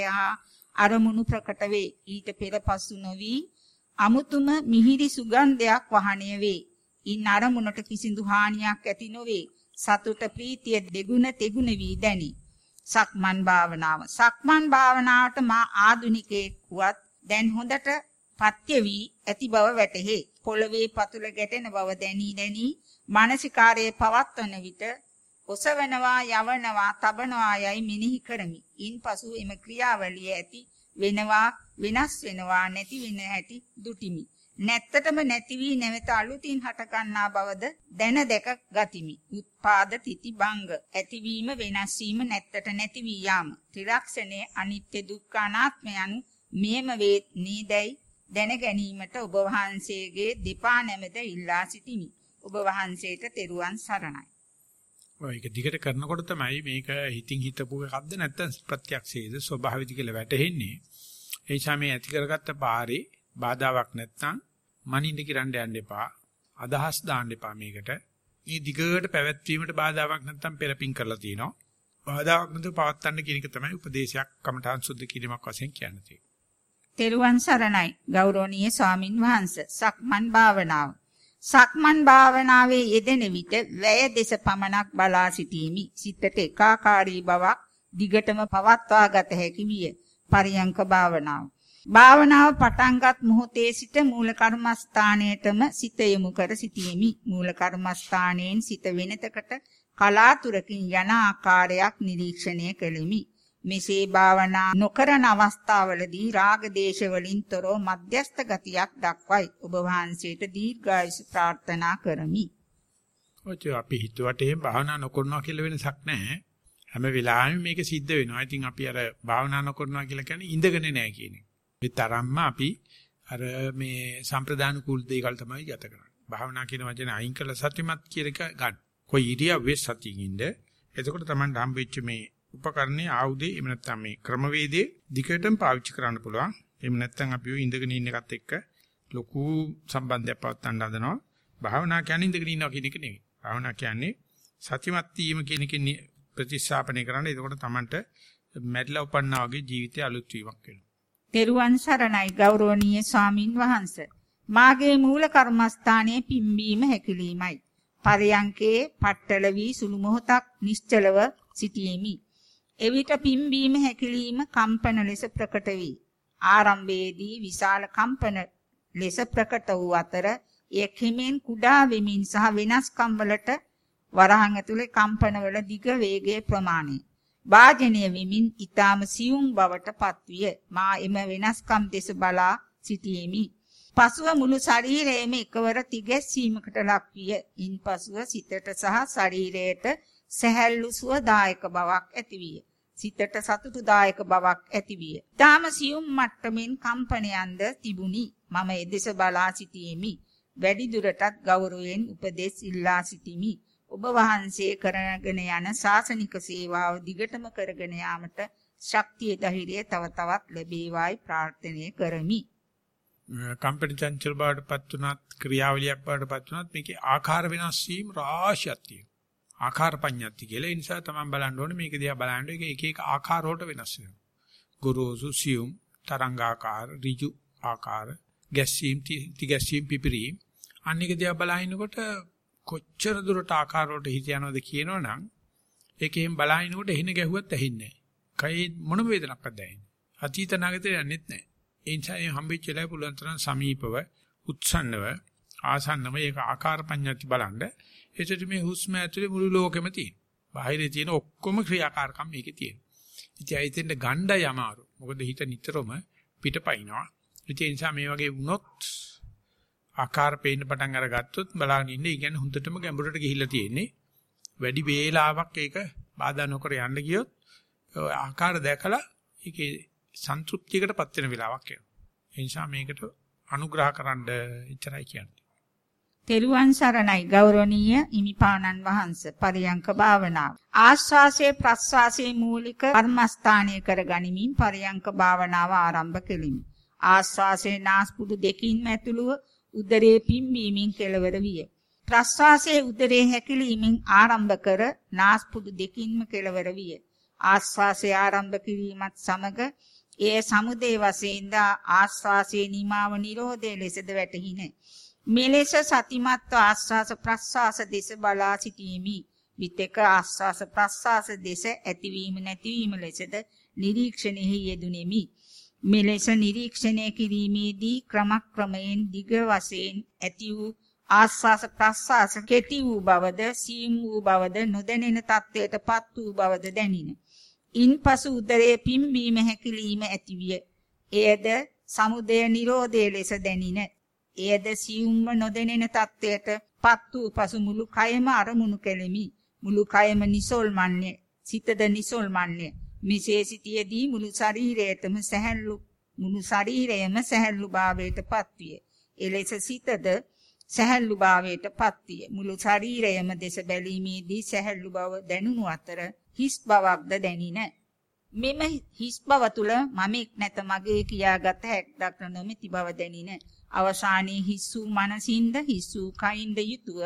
අරමුණු ප්‍රකට වේ. ඊට පෙර පසු නොවි අමුතුම මිහිරි සුගන්ධයක් වහණය වේ. ඉන් අරමුණට කිසිදු හානියක් ඇති නොවේ. සතුට ප්‍රීතිය දෙගුණ තෙගුණ වී දැනේ. සක්මන් භාවනාව. සක්මන් භාවනාවට මා ආදුනිකයෙක් වුවත් දැන් හොඳට පත්‍ය වී ඇති බව වැටහි. පොළවේ පතුල ගැටෙන බව දැනී දැනී මානසිකාරයේ පවත්වන විට ඔසවනවා යවනවා තබනවා යයි මෙනෙහි කරමි. ඉන්පසු එම ක්‍රියාවලිය ඇති වෙනවා වෙනස් වෙනවා නැති වෙන හැටි දුටිමි. නැත්තටම නැති වී නැවත අලුතින් හටගන්නා බවද දැන දැක ගතිමි. උත්පාද තිති භංග ඇතිවීම වෙනස් වීම නැත්තට නැති වී යාම. ත්‍රිලක්ෂණයේ අනිත්‍ය දුක්ඛ අනාත්ම යනු මෙයම වේ නේදයි දැන ගැනීමට ඔබ වහන්සේගේ දෙපා නැමෙත ඉල්ලා සිටිමි. ඔබ වහන්සේට තෙරුවන් සරණයි. ඔය ඒක දිගට කරනකොට තමයි මේක හිතින් හිතපු එකක්ද නැත්නම් ප්‍රත්‍යක්ෂයේද ස්වභාවික කියලා වැටහෙන්නේ. ඒ නිසා මේ ඇති කරගත්ත පාරේ බාධාවක් නැත්නම් මනින්න කිරන්න යන්න එපා. අදහස් දාන්න එපා මේකට. මේ දිගට පැවැත්වීමට බාධාවක් නැත්නම් පෙරපින් කරලා තිනවා. බාධාවක් නැතුව පවත්වන්න කියන එක තමයි උපදේශයක් කමඨාන් සුද්ධ කිරීමක් වශයෙන් කියන්නේ. තෙරුවන් සරණයි ගෞරවනීය ස්වාමින් වහන්සේ සක්මන් භාවනාව සක්මන් භාවනාවේ යෙදෙන විට වැය දෙස පමණක් බලා සිටීමි. සිතට ඒකාකාරී බවක් දිගටම පවත්වා ගත හැකි විය පරියංක භාවනාව. භාවනාව පටන්ගත් මොහොතේ සිට මූල කර්මස්ථානයේටම සිත යොමු කර සිටීමි මූල කර්මස්ථානයෙන් සිත වෙනතකට කලාතුරකින් යන ආකාරයක් නිරීක්ෂණය කෙලිමි. මෙසේ භාවනා නොකරන අවස්ථාවලදී රාග දේශ වලින් තොරව මධ්‍යස්ත ගතියක් දක්වයි. ඔබ වහන්සේට දීර්ඝායුෂ ප්‍රාර්ථනා කරමි. ඔච්ච අපි හිතුවට එහෙම භාවනා නොකරනවා කියලා වෙනසක් නැහැ. හැම වෙලාවෙම මේක සිද්ධ වෙනවා. ඉතින් අපි අර භාවනා නොකරනවා කියලා කියන්නේ ඉඳගෙන නැහැ කියන එක. මේ තරම්ම අපි අර මේ සම්ප්‍රදාන කුල් දේකල් තමයි ගත කරන්නේ. භාවනා කියන වචනේ අයින් කළ සත්‍යමත් කියන එක ගන්න. කොයි ඉරියව්වේ සතියින් ඉන්න. එතකොට තමයි හම්බෙච්ච මේ උපකරණේ ආයුධේ එහෙම නැත්නම් මේ ක්‍රමවේදයේ දිගටම පාවිච්චි කරන්න පුළුවන්. එහෙම නැත්නම් අපි ඔය ඉඳගෙන ඉන්න එකත් එක්ක ලොකු සම්බන්ධයක් පවත්වන්න හදනවා. භාවනා කියන්නේ ඉඳගෙන ඉන්නවා කියන එක නෙවෙයි. භාවනා කියන්නේ සතිමත් වීම කියන එකෙන් ප්‍රතිස්ථාපනය කරන්න. එතකොට Tamanට මැරිලා උපන්නා වගේ ජීවිතය අලුත් වීමක් වෙනවා. තෙරුවන් සරණයි ගෞරවනීය ස්වාමින් වහන්සේ. මාගේ මූල කර්මස්ථානයේ පිම්බීම හැකිලීමයි. පරයන්කේ පట్టල වී සුළු මොහොතක් නිශ්චලව සිටීමි. එවිට පිම්බීම හැකිලිම කම්පන ලෙස ප්‍රකට වී. ආරම්භයේදී විශාල කම්පන ලෙස ප්‍රකට වූ අතර එය කෙමෙන් කුඩා වෙමින් සහ වෙනස්කම් වලට වරහන් ඇතුලේ කම්පනවල දිග වේගයේ ප්‍රමාණය. වාජනීය වෙමින් ඊටාම සියුම් බවට පත්විය. මා එම වෙනස්කම් දෙස බලා සිටියෙමි. පසුව මුළු ශරීරයේම එකවර තිගැස්සීමකට ලක්විය. ඉන්පසුව සිතට සහ ශරීරයට සැහැල්ලු සුවදායක බවක් ඇතිවිය. සිතට සතුටුදායක බවක් ඇතිවිය. ඊටාම සියුම් මට්ටමින් කම්පනයන්ද තිබුණි. මම එදෙස බලා සිටියෙමි. වැඩි දුරටත් ගෞරවයෙන් උපදෙස් ඉල්ලා සිටිමි. ඔබ වහන්සේ කරගෙන යන ශාසනික සේවාව දිගටම කරගෙන යාමට ශක්තිය ධෛර්යය තව තවත් ලැබේවායි ප්‍රාර්ථනා කරමි. කම්පැනි චංචල බවටපත් උනත් ක්‍රියාවලියක් බවටපත් උනත් මේකේ ආකාර වෙනස් වීම රාශියක් තියෙනවා. ආකාර පඤ්ඤාති කියලා. ඒ නිසා තමයි බලන්න ඕනේ මේක දිහා බලන්න එක එක එක ආකාර වලට වෙනස් වෙනවා. ගොරෝසු සියුම් තරංගාකාර ඍජු ආකාර ගැස්සීම් තිගැස්සීම් පිපිරීම් අනික දිහා බලහිනකොට කොච්චර දුරට ආකාර වලට හිත යනවද කියනවනම් ඒකෙන් බලහිනකොට එහින ගැහුවත් ඇහින්නේ නැහැ. කයි මොන වේදනක්වත් දැනෙන්නේ. අතීත නාගතේ යන්නෙත් නැහැ. ඒ නිසා මේ හම්බෙච්ච වෙලාවේ පුළුවන් තරම් සමීපව උත්සන්නව ආසන්නව ඒක ආකාර පඤ්ඤාති බලන්න එතකොට මේ හුස්ම ඇතුලේ මුළු ලෝකෙම තියෙනවා. බාහිරේ තියෙන ඔක්කොම ක්‍රියාකාරකම් මේකේ තියෙනවා. ඉතින් ඇයිතෙන්ද ගණ්ඩය අමාරු. මොකද හිත නිතරම පිටපයින්නවා. ඒ නිසා මේ වගේ වුණොත් ආකාර පේන්න පටන් අරගත්තොත් බලාගෙන ඉන්න. ඒ කියන්නේ හුඳටම ගැඹුරට ගිහිල්ලා තියෙන්නේ. වැඩි වේලාවක් ඒක බාධා නොකර යන්න ගියොත් ආකාර දැකලා ඒකේ සන්තුෂ්ටියකටපත් වෙන වෙලාවක් එනවා. ඒ නිසා මේකට අනුග්‍රහ කරන්න ඉතරයි කියන්නේ. තෙරුවන් සරණයි. ගෞරවනීය ඉමිපාණන් වහන්ස පරියංක භාවනාව. ආශ්වාසයේ ප්‍රශ්වාසයේ මූලික කර්මස්ථානීය කර ගනිමින් පරියංක භාවනාව ආරම්භ කෙලිමි. ආශ්වාසයේ නාස්පුඩු දෙකින්ම ඇතුළුව උදරයේ පිම්බීමෙන් කෙලවර විය. ප්‍රශ්වාසයේ උදරයේ හැකිලීමෙන් ආරම්භ කර නාස්පුඩු දෙකින්ම කෙලවර විය. ආශ්වාසය ආරම්භ කිරීමත් සමග එය සමුදේ වශයෙන්ද ආශ්වාසයේ නිමාව නිරෝධයේ ලෙසද වැටහිනේ මෙලෙස සතිමත්ව ආස්වාස ප්‍රස්වාස දෙස බලා සිටීමි. විතක ආස්වාස ප්‍රස්වාස දෙස ඇතිවීම නැතිවීම ලෙසද නිරීක්ෂණෙහි යෙදුණෙමි. මෙලෙස නිරීක්ෂණය කිරීමේදී ක්‍රමක්‍රමයෙන් දිග වශයෙන් ඇති වූ ආස්වාස ප්‍රස්වාස කෙටි වූ බවද සීම් වූ බවද නොදැනෙන තත්ත්වයටපත් වූ බවද දැනින. ඉන්පසු උදරයේ පිම්බීම හැකිලිම ඇතිවිය. එයද සමුදය නිරෝධයේ ලෙස දැනින. එයද සියුම්ම නොදැනෙන තත්ත්වයටපත් වූ පසු මුළු කයම අරමුණු කෙලෙමි. මුළු කයම නිසොල්මන්නේ. සිතද නිසොල්මන්නේ. මිසේ සිටියේදී මුළු ශරීරයටම සැහැල්ලු මුළු ශරීරයම සැහැල්ලු භාවයටපත් විය. එලෙස සිතද සැහැල්ලු භාවයටපත් විය. මුළු ශරීරයම දෙස බැලීමේදී සැහැල්ලු බව දැනුණු අතර හිස් බවක්ද දැනින. මෙම හිස් බව තුල මමෙක් නැත මගේ කියාගත හැක්දක් නොමැති බව දැනින. අවසානයේ හිස් වූ මනසින්ද හිස් වූ කයින්ද යුතුව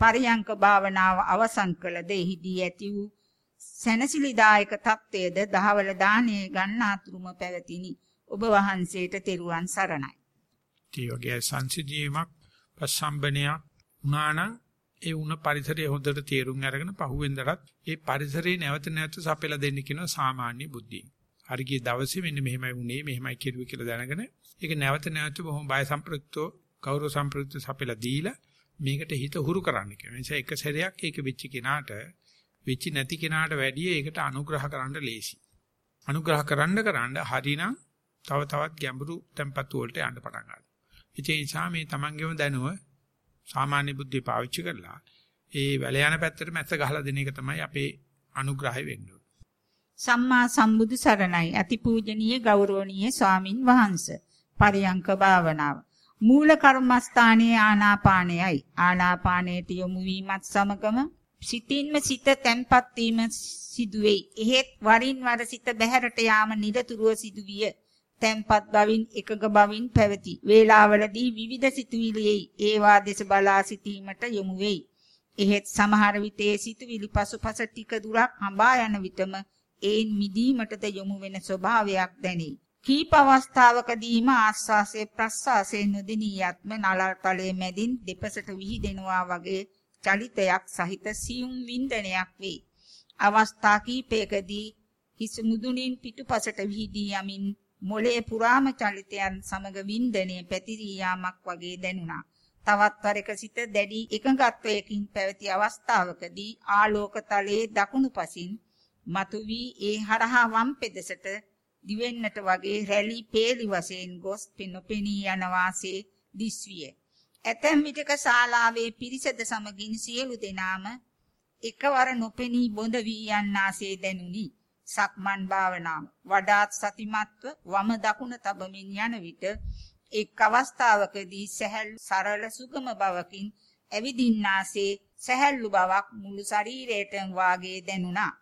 පරියංක භාවනාව අවසන් කළද එහිදී ඇති වූ සැනසිලිදායක තත්ත්වයේද දහවල දාණය ගන්නාතුරුම පැවතිනි. ඔබ වහන්සේට තෙරුවන් සරණයි. ඒ වගේ සංසිධීමක් පසම්බනයක් වුණානම් ඒ වුණ පරිසරය හොඳට තේරුම් අරගෙන පහුවෙන්දටත් ඒ පරිසරේ නැවත නැවත සපයලා දෙන්න කියන සාමාන්‍ය බුද්ධිය. හරි ගිය දවසේ මෙන්න මෙහෙමයි වුණේ මෙහෙමයි කෙරුවේ කියලා දැනගෙන ඒක නැවත නැවත බොහොම බය සම්ප්‍රයුක්තව ගෞරව සම්ප්‍රයුක්ත සපයලා දීලා මේකට හිත හුරු කරන්න කියන නිසා එක සැරයක් ඒක වෙච්ච කෙනාට වෙච්ච නැති කෙනාට වැඩිය ඒකට අනුග්‍රහ කරන්න ලේසි. අනුග්‍රහ කරන්න කරන්න හරිනම් තව තවත් ගැඹුරු tempatu වලට යන්න පටන් ගන්නවා. ඒ නිසා මේ තමන්ගේම දැනුව සාමාන්‍ය බුද්ධිය පාවිච්චි කරලා ඒ වැල යන පැත්තට මැස්ස ගහලා දෙන එක තමයි අපේ අනුග්‍රහය වෙන්නේ. සම්මා සම්බුදු සරණයි අතිපූජනීය ගෞරවනීය ස්වාමින් වහන්සේ පරියංක භාවනාව මූල කර්මස්ථානයේ ආනාපානයයි ආනාපානයට යොමු වීමත් සමගම සිතින්ම සිත තැන්පත් වීම සිදුවේ. එහෙත් වරින් වර සිත බැහැරට යාම නිරතුරුව සිදුවිය. තැන්පත් බවින් එකඟ බවින් පැවති. වේලාවලදී විවිධ සිතුවිලි ඒවා දෙස බලා සිටීමට යොමු වෙයි. එහෙත් සමහර විටේ සිතුවිලි පසුපස ටික දුරක් හඹා යන විටම ඒන් මිදීමටද යොමු වෙන ස්වභාවයක් දැනේ. කීප අවස්ථාවකදීම ආස්වාසේ ප්‍රස්වාසේ නොදිනී යත්ම නලතලයේ මැදින් දෙපසට විහිදෙනවා වගේ චලිතයක් සහිත සියුම් වින්දනයක් වේ. අවස්ථා කීපයකදී හිස මුදුනින් පිටුපසට විහිදී යමින් මොලේ පුරාම චලිතයන් සමග වින්දනය පැතිරී යාමක් වගේ දැනුණා. තවත් වරක සිට දැඩි එකඟත්වයකින් පැවති අවස්ථාවකදී ආලෝක තලයේ දකුණු පසින් මතුවී ඒ හරහා වම් පෙදෙසට දිවෙන්නට වගේ රැලි පේලි වශයෙන් ගොස් පෙනොපෙනී යන වාසේ දිස්විය. ඇතැම් විටක ශාලාවේ පිරිසද සමගින් සියලු දෙනාම එකවර නොපෙනී බොඳ වී යන්නාසේ දැනුනි. සක්මන් භාවනාව වඩාත් සතිමත්ව වම දකුණ තබමින් යන විට එක් අවස්ථාවකදී සැහැල්ලු සරල සුගම බවකින් ඇවිදින්නාසේ සැහැල්ලු බවක් මුළු ශරීරයටම වාගේ දැනුණා.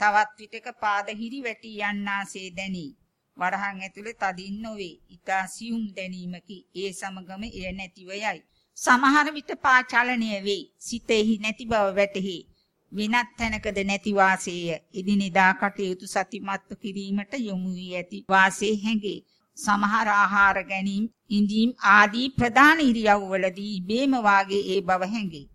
තවත් විටක පාද හිරි වැටි යන්නාසේ දැනී. වරහන් ඇතුලේ තදින් නොවේ. ඊතා සියුම් දැනීමකි. ඒ සමගම එය නැතිව යයි. සමහර විට පා චලනය වේ. සිතෙහි නැති බව වැටහි. වෙනත් තැනකද නැති වාසයය එදිනෙදා කටයුතු සතිමත්ව කිරීමට යොමු වී ඇති වාසයේ හැඟේ සමහර ආහාර ගැනීම ඉඳීම් ආදී ප්‍රධාන ඉරියව්වලදී බේම වාගේ ඒ බව හැඟේ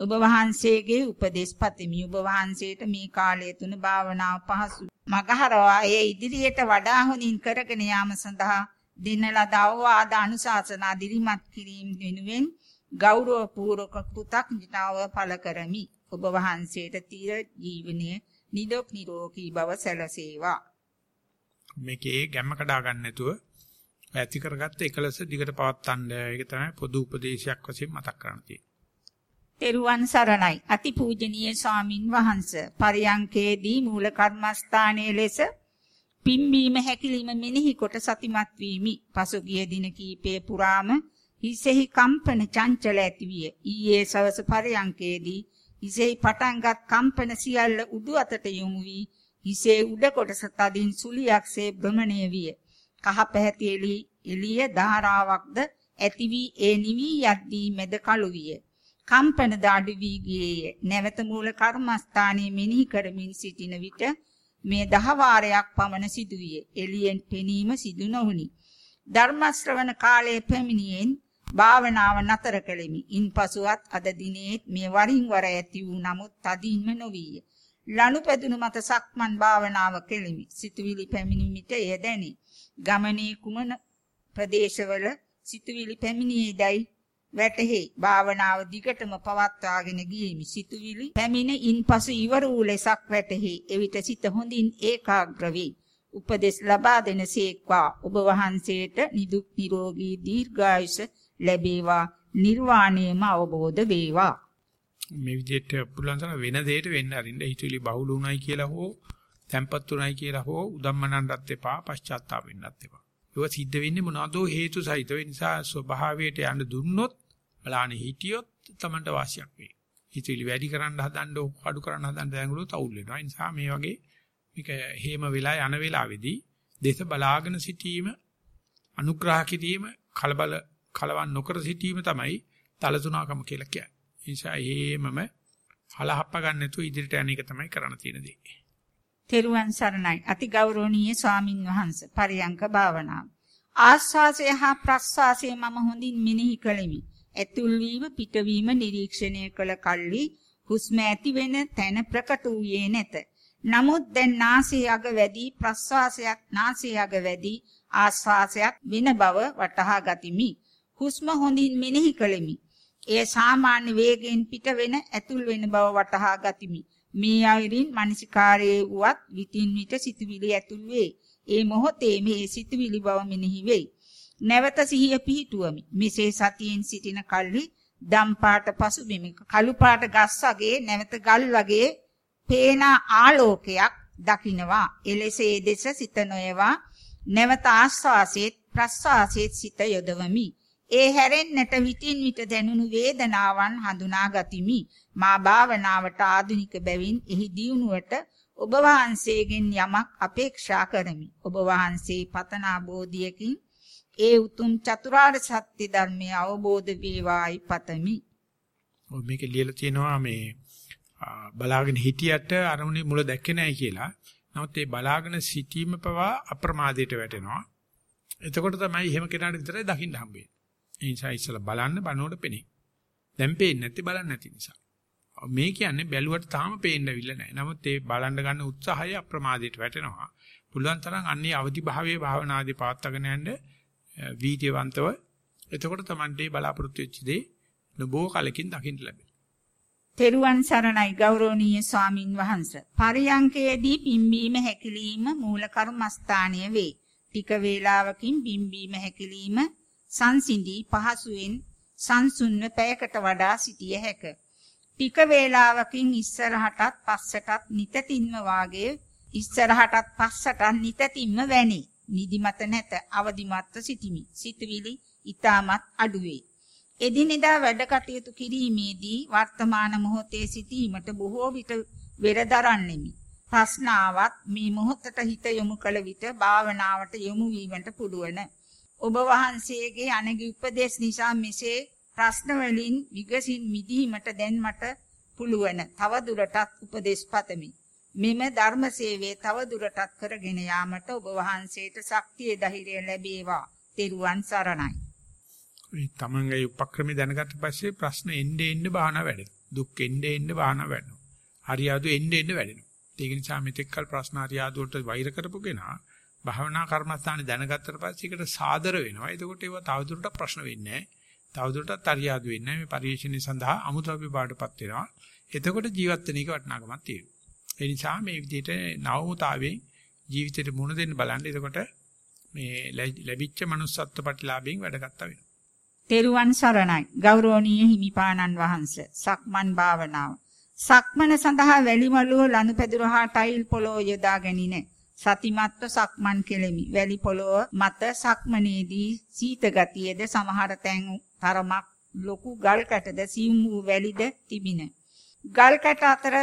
ඔබ වහන්සේගේ උපදේශ පතමි ඔබ වහන්සේට මේ කාලය තුන භාවනාව පහසු මගහරවා ඒ ඉදිරියට වඩා හොඳින් කරගෙන යාම සඳහා දෙන ලද අවවාද අනුශාසනා දිරිමත් කිරීම වෙනුවෙන් ගෞරව පූර්වක කෘතඥතාව පළ කරමි ඔබ වහන්සේට තීර ජීවනයේ නිරොක් නිරෝගී බව සැලසේවා. මේකේ ගැම්ම කඩා ගන්න නැතුව ඇති කරගත්ත එකලස දිගට පවත්වන්න. ඒක තමයි පොදු උපදේශයක් වශයෙන් මතක් කරන්න තියෙන්නේ. තෙරුවන් සරණයි. අතිපූජනීය ස්වාමින් වහන්සේ පරියංකේදී මූල කර්මස්ථානයේ ලෙස පිම්බීම හැකිලිම මෙනෙහි කොට සතිමත් වීමි. පසුගිය දින කීපය පුරාම හිසෙහි කම්පන චංචල ඇතිවිය. ඊයේ සවස පරියංකේදී හිසෙහි පටන්ගත් කම්පන සියල්ල උඩු අතට යොමු වී හිසේ උඩ කොටස තදින් සුලියක්සේ භ්‍රමණය විය. කහ පැහැති එළි එළිය ධාරාවක්ද ඇති වී ඒ නිවි යද්දී මැද කළු විය. කම්පන දාඩු වී ගියේය. නැවත මූල කර්මස්ථානයේ මෙනෙහි කරමින් සිටින විට මේ දහ වාරයක් පමණ සිදුවිය. එළියෙන් පෙනීම සිදු නොහුනි. ධර්ම ශ්‍රවණ කාලයේ පැමිණියෙන් භාවනාව නතර කළෙමි. ඉන්පසුවත් අද දිනේත් මේ වරින් වර ඇති වූ නමුත් තදින්ම නොවිය. ලනුපැදුණු මත සක්මන් භාවනාව කෙලිමි. සිතුවිලි පැමිණීමට එය දැනේ. ගමනේ කුමන ප්‍රදේශවල සිතුවිලි පැමිණියේදයි වැටහි. භාවනාව දිගටම පවත්වාගෙන ගියෙමි. සිතුවිලි පැමිණ ඉන්පසු ඉවර වූ ලෙසක් වැටහි. එවිට සිත හොඳින් ඒකාග්‍ර වේ. උපදෙස් ලබා දෙනසේක්වා ඔබ වහන්සේට නිදුක් නිරෝගී දීර්ඝායුෂ ලැබේවා. නිර්වාණයම අවබෝධ වේවා. මේ විදිහට පුළුවන් තරම් වෙන දෙයකට වෙන්න අරින්න. හිතවිලි බහුල උණයි කියලා හෝ තැම්පත් උණයි කියලා හෝ උදම්මනන්නත් එපා පශ්චාත්තාප වෙන්නත් එපා. ඒක සිද්ධ වෙන්නේ මොනවාදෝ හේතු සහිත ඒ නිසා ස්වභාවයට යන්න දුන්නොත් බලාන හිටියොත් Tamanට වාසියක් වෙයි. හිතවිලි වැඩි කරන්න හදන්න අඩු කරන්න හදන්න දැඟලුවොත් අවුල් වෙනවා. ඒ නිසා මේ වගේ මේක හේම වෙලා යන වෙලාවේදී දේශ බලාගෙන සිටීම අනුග්‍රහ කිරීම කලබල කලවම් නොකර සිටීම තමයි තලතුණකම කියලා කියන්නේ. නිසා හේමම හලහප්ප ගන්න නැතුව ඉදිරියට යන එක තමයි කරන්න තියෙන දේ. තෙරුවන් සරණයි. අති ගෞරවනීය ස්වාමින් වහන්සේ. පරියංක භාවනාව. ආස්වාසය හා ප්‍රස්වාසය මම හොඳින් මෙනෙහි කළෙමි. ඇතුල්වීම පිටවීම නිරීක්ෂණය කළ කල්හි හුස්ම ඇති වෙන තැන ප්‍රකට වූයේ නැත. නමුත් දැන් නාසයේ අග වැඩි ප්‍රශ්වාසයක් නාසයේ අග වැඩි ආශ්වාසයක් වෙන බව වටහා ගතිමි. හුස්ම හොඳින් මෙනෙහි කළෙමි. එය සාමාන්‍ය වේගයෙන් පිට වෙන ඇතුල් වෙන බව වටහා ගතිමි. මේ අයිරින් මනසිකාරයේ වුවත් විතින් විට සිතුවිලි ඇතුල් වේ. ඒ මොහොතේ මේ සිතුවිලි බව මෙනෙහි වෙයි. නැවත සිහිය පිහිටුවමි. මෙසේ සතියෙන් සිටින කල්හි දම් පාට පසුබිම කළු පාට ගස් වගේ නැවත ගල් වගේ පේන ආලෝකයක් දකින්නවා. එලෙස ඒ දෙස සිත නොයවා නැවත ආස්වාසේත් ප්‍රස්වාසේත් සිත යොදවමි. ඒ හැරෙන්නට විටින් විට දැනුණු වේදනාවන් හඳුනා ගතිමි. මා භාවනාවට ආධුනික බැවින් එහි දියුණුවට ඔබ වහන්සේගෙන් යමක් අපේක්ෂා කරමි. ඔබ වහන්සේ පතනා බෝධියකින් ඒ උතුම් චතුරාර්ය සත්‍ය ධර්මය අවබෝධ වේවායි පතමි. ඔය මේක ලියලා තියෙනවා මේ බලාගෙන හිටියට අරමුණේ මුල දැක්කේ නැහැ කියලා. නමුත් ඒ බලාගෙන සිටීම පවා අප්‍රමාදයට වැටෙනවා. එතකොට තමයි එහෙම කෙනාට විතරයි දකින්න හම්බෙන්නේ. ඒ නිසා ඉස්සලා බලන්න බනෝඩ පෙනේ. දැන් පේන්නේ නැති බලන්නේ නැති නිසා. මේ කියන්නේ බැලුවට තාම පේන්නවිල්ල නැහැ. නමුත් ඒ බලන්න ගන්න උත්සාහය අප්‍රමාදයට වැටෙනවා. පුළුවන් තරම් අන්නේ අවදි භාවයේ භාවනාදී පවත්වාගෙන යන්න වීර්යවන්තව එතකොට Tamante බලාපොරොත්තු වෙච්ච දේ නොබෝ කලකින් දකින්න ලැබෙනවා. තෙරුවන් සරණයි ගෞරවනීය ස්වාමින් වහන්සේ. පරියංකයේදී පිම්බීම හැකිලිම මූල කර්මස්ථානීය වේ. ටික වේලාවකින් පිම්බීම හැකිලිම සංසිඳී පහසුවෙන් සංසුන්ව පැයකට වඩා සිටිය හැක. ටික වේලාවකින් ඉස්සරහටත් පස්සටත් නිතතින්ම වාගේ ඉස්සරහටත් පස්සටත් නිතතින්ම වැනි. නිදිමත නැත අවදිමත්ව සිටිමි. සිතවිලි ඊටමත් අඩුවේ. එදිනෙදා වැඩ කටයුතු කිරීමේදී වර්තමාන මොහොතේ සිටීමට බොහෝ විට වෙරදරන්නෙමි. ප්‍රශ්නාවත් මේ මොහොතට හිත යොමු කළ විට භාවනාවට යොමු වීමට පුළුවන්. ඔබ වහන්සේගේ අනගි උපදේශ නිසා මෙසේ ප්‍රශ්න වලින් විගසින් මිදීමට දැන් මට පුළුවන්. තව දුරටත් උපදේශ පතමි. මෙම ධර්ම සේවයේ තව දුරටත් කරගෙන යාමට ඔබ වහන්සේට ශක්තිය ධෛර්යය ලැබේවා. තෙරුවන් සරණයි. මේ තමන්ගේ උපක්‍රම දැනගත්ත පස්සේ ප්‍රශ්න එන්නේ එන්නේ බාහනා වැඩෙනවා. දුක් එන්නේ එන්නේ බාහනා වැඩෙනවා. හරියාදු එන්නේ එන්නේ වැඩෙනවා. ඒක නිසා මෙතෙක්කල් ප්‍රශ්න හරියාදු වලට වෛර කරපු කෙනා භාවනා කර්මස්ථානේ දැනගත්තට පස්සේ ඒකට සාදර වෙනවා. එතකොට ඒව තවදුරටත් ප්‍රශ්න වෙන්නේ නැහැ. තවදුරටත් අරියාදු වෙන්නේ නැහැ. මේ පරිශ්‍රණය සඳහා අමුද්‍රව්‍ය බාටපත් වෙනවා. එතකොට ජීවත් වෙන එක වටිනාකමක් තියෙනවා. ඒ නිසා මේ විදිහට නවමුතාවෙන් ජීවිතේට මුණ දෙන්න බලන්න. එතකොට මේ ලැබිච්ච manussත්ත්ව ප්‍රතිලාභයෙන් වැඩ ගත්තා වෙනවා. තෙරුවන් සරණයි. ගෞරවනීය හිමිපාණන් වහන්සේ. සක්මන් භාවනාව. සක්මන සඳහා වැලිමලුව ලනුපැදුර හා ටයිල් පොළොව යොදා ගැනීම සතිමත්ව සක්මන් කෙලෙමි. වැලි පොළොව මත සක්මනේදී සීත ගතියේද සමහර තැන් තරමක් ලොකු ගල් කැටද සියුම් වූ වැලිද තිබින. ගල් කැට අතර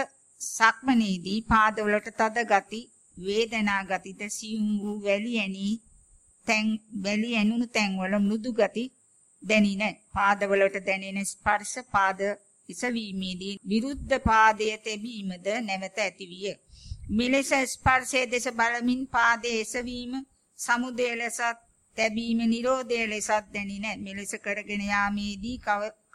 සක්මනේදී පාදවලට තද ගති, වේදනා ගතිද සියුම් වූ වැලි ඇනි තැන් වැලි ඇනුණු තැන්වල මෘදු ගති දැනින. පාදවලට දැනෙන ස්පර්ශ පාද ඉසවීමේදී විරුද්ධ පාදයේ තැබීමද නැවත ඇතිවිය. මෙලෙස ස්පර්ශයේ දෙස බලමින් පාදයේ එසවීම සමුදය ලෙසත් තැබීම නිරෝධය ලෙසත් දැනින මෙලෙස කරගෙන යාමේදී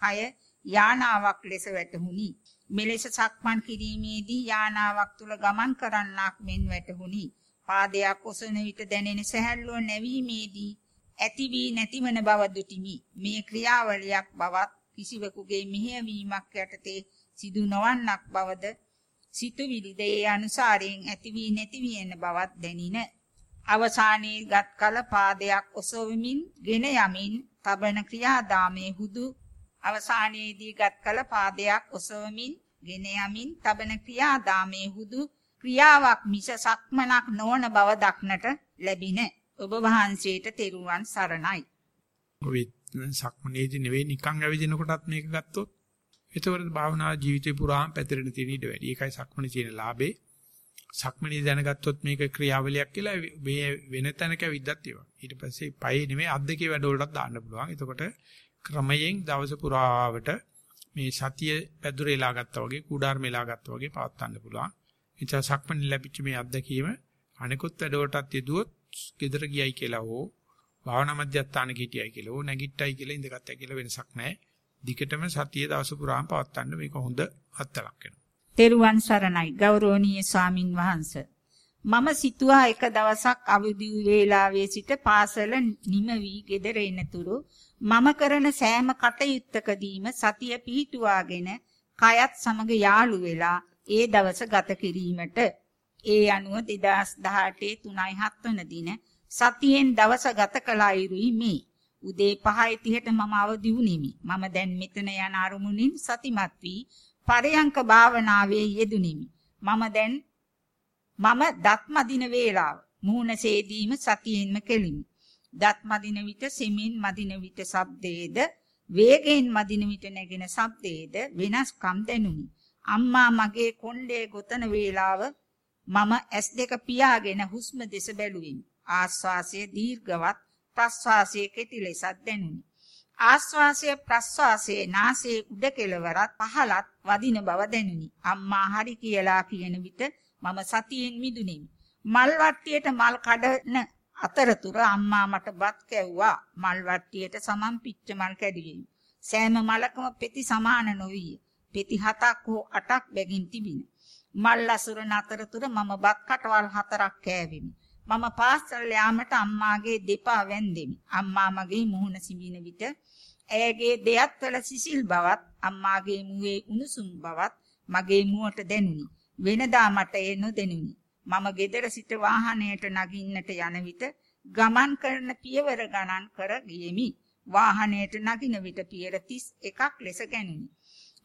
කය යානාවක් ලෙස වැටහුණි. මෙලෙස සක්මන් කිරීමේදී යානාවක් තුල ගමන් කරන්නක් මෙන් වැටහුණි. පාදයක් ඔසවන විට දැනෙන සැහැල්ලුව නැවීමේදී ඇති වී නැතිවන බව දුටිමි. මේ ක්‍රියාවලියක් බවත් කිසිවෙකුගේ මෙහෙයවීමක් යටතේ සිදු නොවන්නක් බවද සිතුවිලිද ඒ අනුසාරයෙන් ඇති වී නැති වී යන බවත් දැනින. අවසානයේ ගත් කල පාදයක් ඔසවමින් ගෙන යමින් තබන ක්‍රියාදාමයේ හුදු අවසානයේදී ගත් කල පාදයක් ඔසවමින් ගෙන යමින් තබන ක්‍රියාදාමයේ හුදු ක්‍රියාවක් මිස සක්මනක් නොවන බව දක්නට ලැබින ඔබ වහන්සේට තෙරුවන් සරණයි. ඔය සක්මනේදී නෙවෙයි නිකන් ඇවිදිනකොටත් මේක ගත්තොත් එතකොට භාවනා ජීවිතේ පුරාම පැතිරෙන තියෙන ඉඩ වැඩි. ඒකයි සක්මනේ තියෙන ලාභේ. සක්මනේ දැනගත්තොත් මේක ක්‍රියාවලියක් කියලා මේ වෙන තැනක විද්දත් ඒවා. ඊට පස්සේ පයේ නෙමෙයි අත් දෙකේ වැඩ වලටත් දාන්න පුළුවන්. එතකොට ක්‍රමයෙන් දවස පුරාවට මේ සතිය පැදුරේලා ගත්තා වගේ කුඩාර්මේලා ගත්තා වගේ පවත් ගන්න පුළුවන්. ඉතින් සක්මනේ ලැබිච්ච මේ අත්දැකීම අනිකුත් වැඩ වලටත් යෙදුවොත් gedara ගියයි කියලා හෝ භාවනා මධ්‍යස්ථාන කීටියයි කියලා හෝ නැගිට්ටයි කියලා ඉඳගත්තයි කියලා වෙනසක් නැහැ. දිගටම සතිය දවස පුරාම පවත්වන්න මේක හොඳ අත්ලක් වෙනවා. තෙරුවන් සරණයි ගෞරවනීය ස්වාමින් වහන්සේ. මම සිතුවා එක දවසක් අවදි වේලාවේ සිට පාසල නිම වී ගෙදර එනතුරු මම කරන සෑම කටයුත්තකදීම සතිය පිහිටුවාගෙන කයත් සමග යාළු වෙලා ඒ දවස ගත කිරීමට ඒ අනුව 2018 3යි 7 වන දින සතියෙන් දවස ගත කළ අයුරුයි මේ. උදේ 5:30ට මම අවදි වුනිමි. මම දැන් මෙතන යන අරමුණින් සතිමත් වී පරයන්ක භාවනාවේ යෙදුනිමි. මම දැන් මම දත් මදින වේලාව මූණ සේදීම සතියෙන්ම කෙලිමි. දත් මදින විට සෙමින් මදින විට ශබ්දයේද වේගයෙන් මදින විට නැගෙන ශබ්දයේද වෙනස්කම් දැනුනි. අම්මා මගේ කොණ්ඩේ ගොතන වේලාව මම S2 පියාගෙන හුස්ම දෙස බැලුවෙමි. ආශ්වාසය දීර්ඝවත් ප්‍රශ්වාසය කෙටි ලෙසත් දැනුනි. ආශ්වාසය ප්‍රශ්වාසයේ නාසයේ උඩ කෙළවරත් පහලත් වදින බව දැනුනි. අම්මා හරි කියලා කියන විට මම සතියෙන් මිදුනිමි. මල් වට්ටියට මල් කඩන අතරතුර අම්මා මට බත් කැව්වා. මල් වට්ටියට සමන් පිච්ච මල් කැඩුවෙමි. සෑම මලකම පෙති සමාන නොවිය. පෙති හතක් හෝ අටක් බැගින් තිබින. මල් අසුරන අතරතුර මම බත් කටවල් හතරක් කෑවෙමි. මම පාසල් යාමට අම්මාගේ දෙපා වැන්දෙමි. අම්මා මගේ මුහුණ සිඹින විට ඇයගේ දෙයත් වල සිසිල් බවත් අම්මාගේ මුවේ උණුසුම් බවත් මගේ මුවට දැනුනි. වෙනදා මට ඒ නොදැනුනි. මම ගෙදර සිට වාහනයට නගින්නට යන විට ගමන් කරන පියවර ගණන් කර ගියෙමි. වාහනයට නගින විට පියවර 31ක් ලෙස ගැනුනි.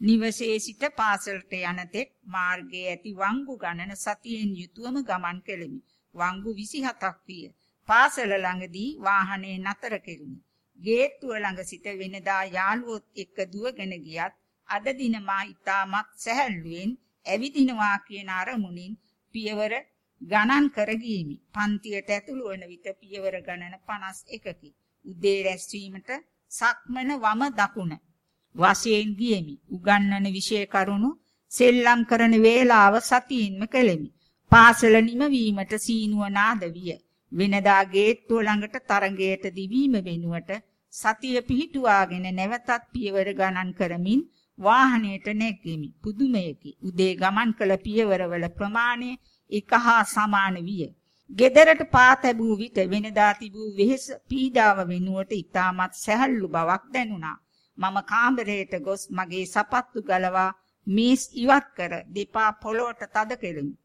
නිවසේ සිට පාසලට යන තෙක් මාර්ගයේ ඇති වංගු ගණන සතියෙන් යුතුවම ගමන් කෙලිමි. වංගු 27ක් විය. පාසල ළඟදී වාහනේ නතර කෙරුණි. ගේට්ටුව ළඟ සිට වෙනදා යාළුවොත් එක්ක දුවගෙන ගියත් අද දින මා ඊටමත් සැහැල්ලුවෙන් ඇවිදිනවා කියන අරමුණින් පියවර ගණන් කර ගියමි. පන්තියට ඇතුළු වන විට පියවර ගණන 51කි. උදේ රැස්වීමට සක්මන වම දකුණ වශයෙන් ගියෙමි. උගන්වන විෂය කරුණු සෙල්ලම් කරන වේලාව සතියින්ම කෙලෙමි. පාසල නිමවීමට සීනුව නාද විය. වෙනදා ගේට්ටුව ළඟට තරඟයට දිවීම වෙනුවට සතිය පිහිටුවාගෙන නැවතත් පියවර ගණන් කරමින් වාහනයට නැග්ගෙමි. පුදුමයකි. උදේ ගමන් කළ පියවරවල ප්‍රමාණය එක හා සමාන විය. ගෙදරට පා තැබූ විට වෙනදා තිබූ වෙහෙස පීඩාව වෙනුවට ඊටමත් සැහැල්ලු බවක් දැනුණා. මම කාමරයට ගොස් මගේ සපත්තු ගලවා මේස් ඉවත් කර දෙපා පොළොවට තද කෙලිමි.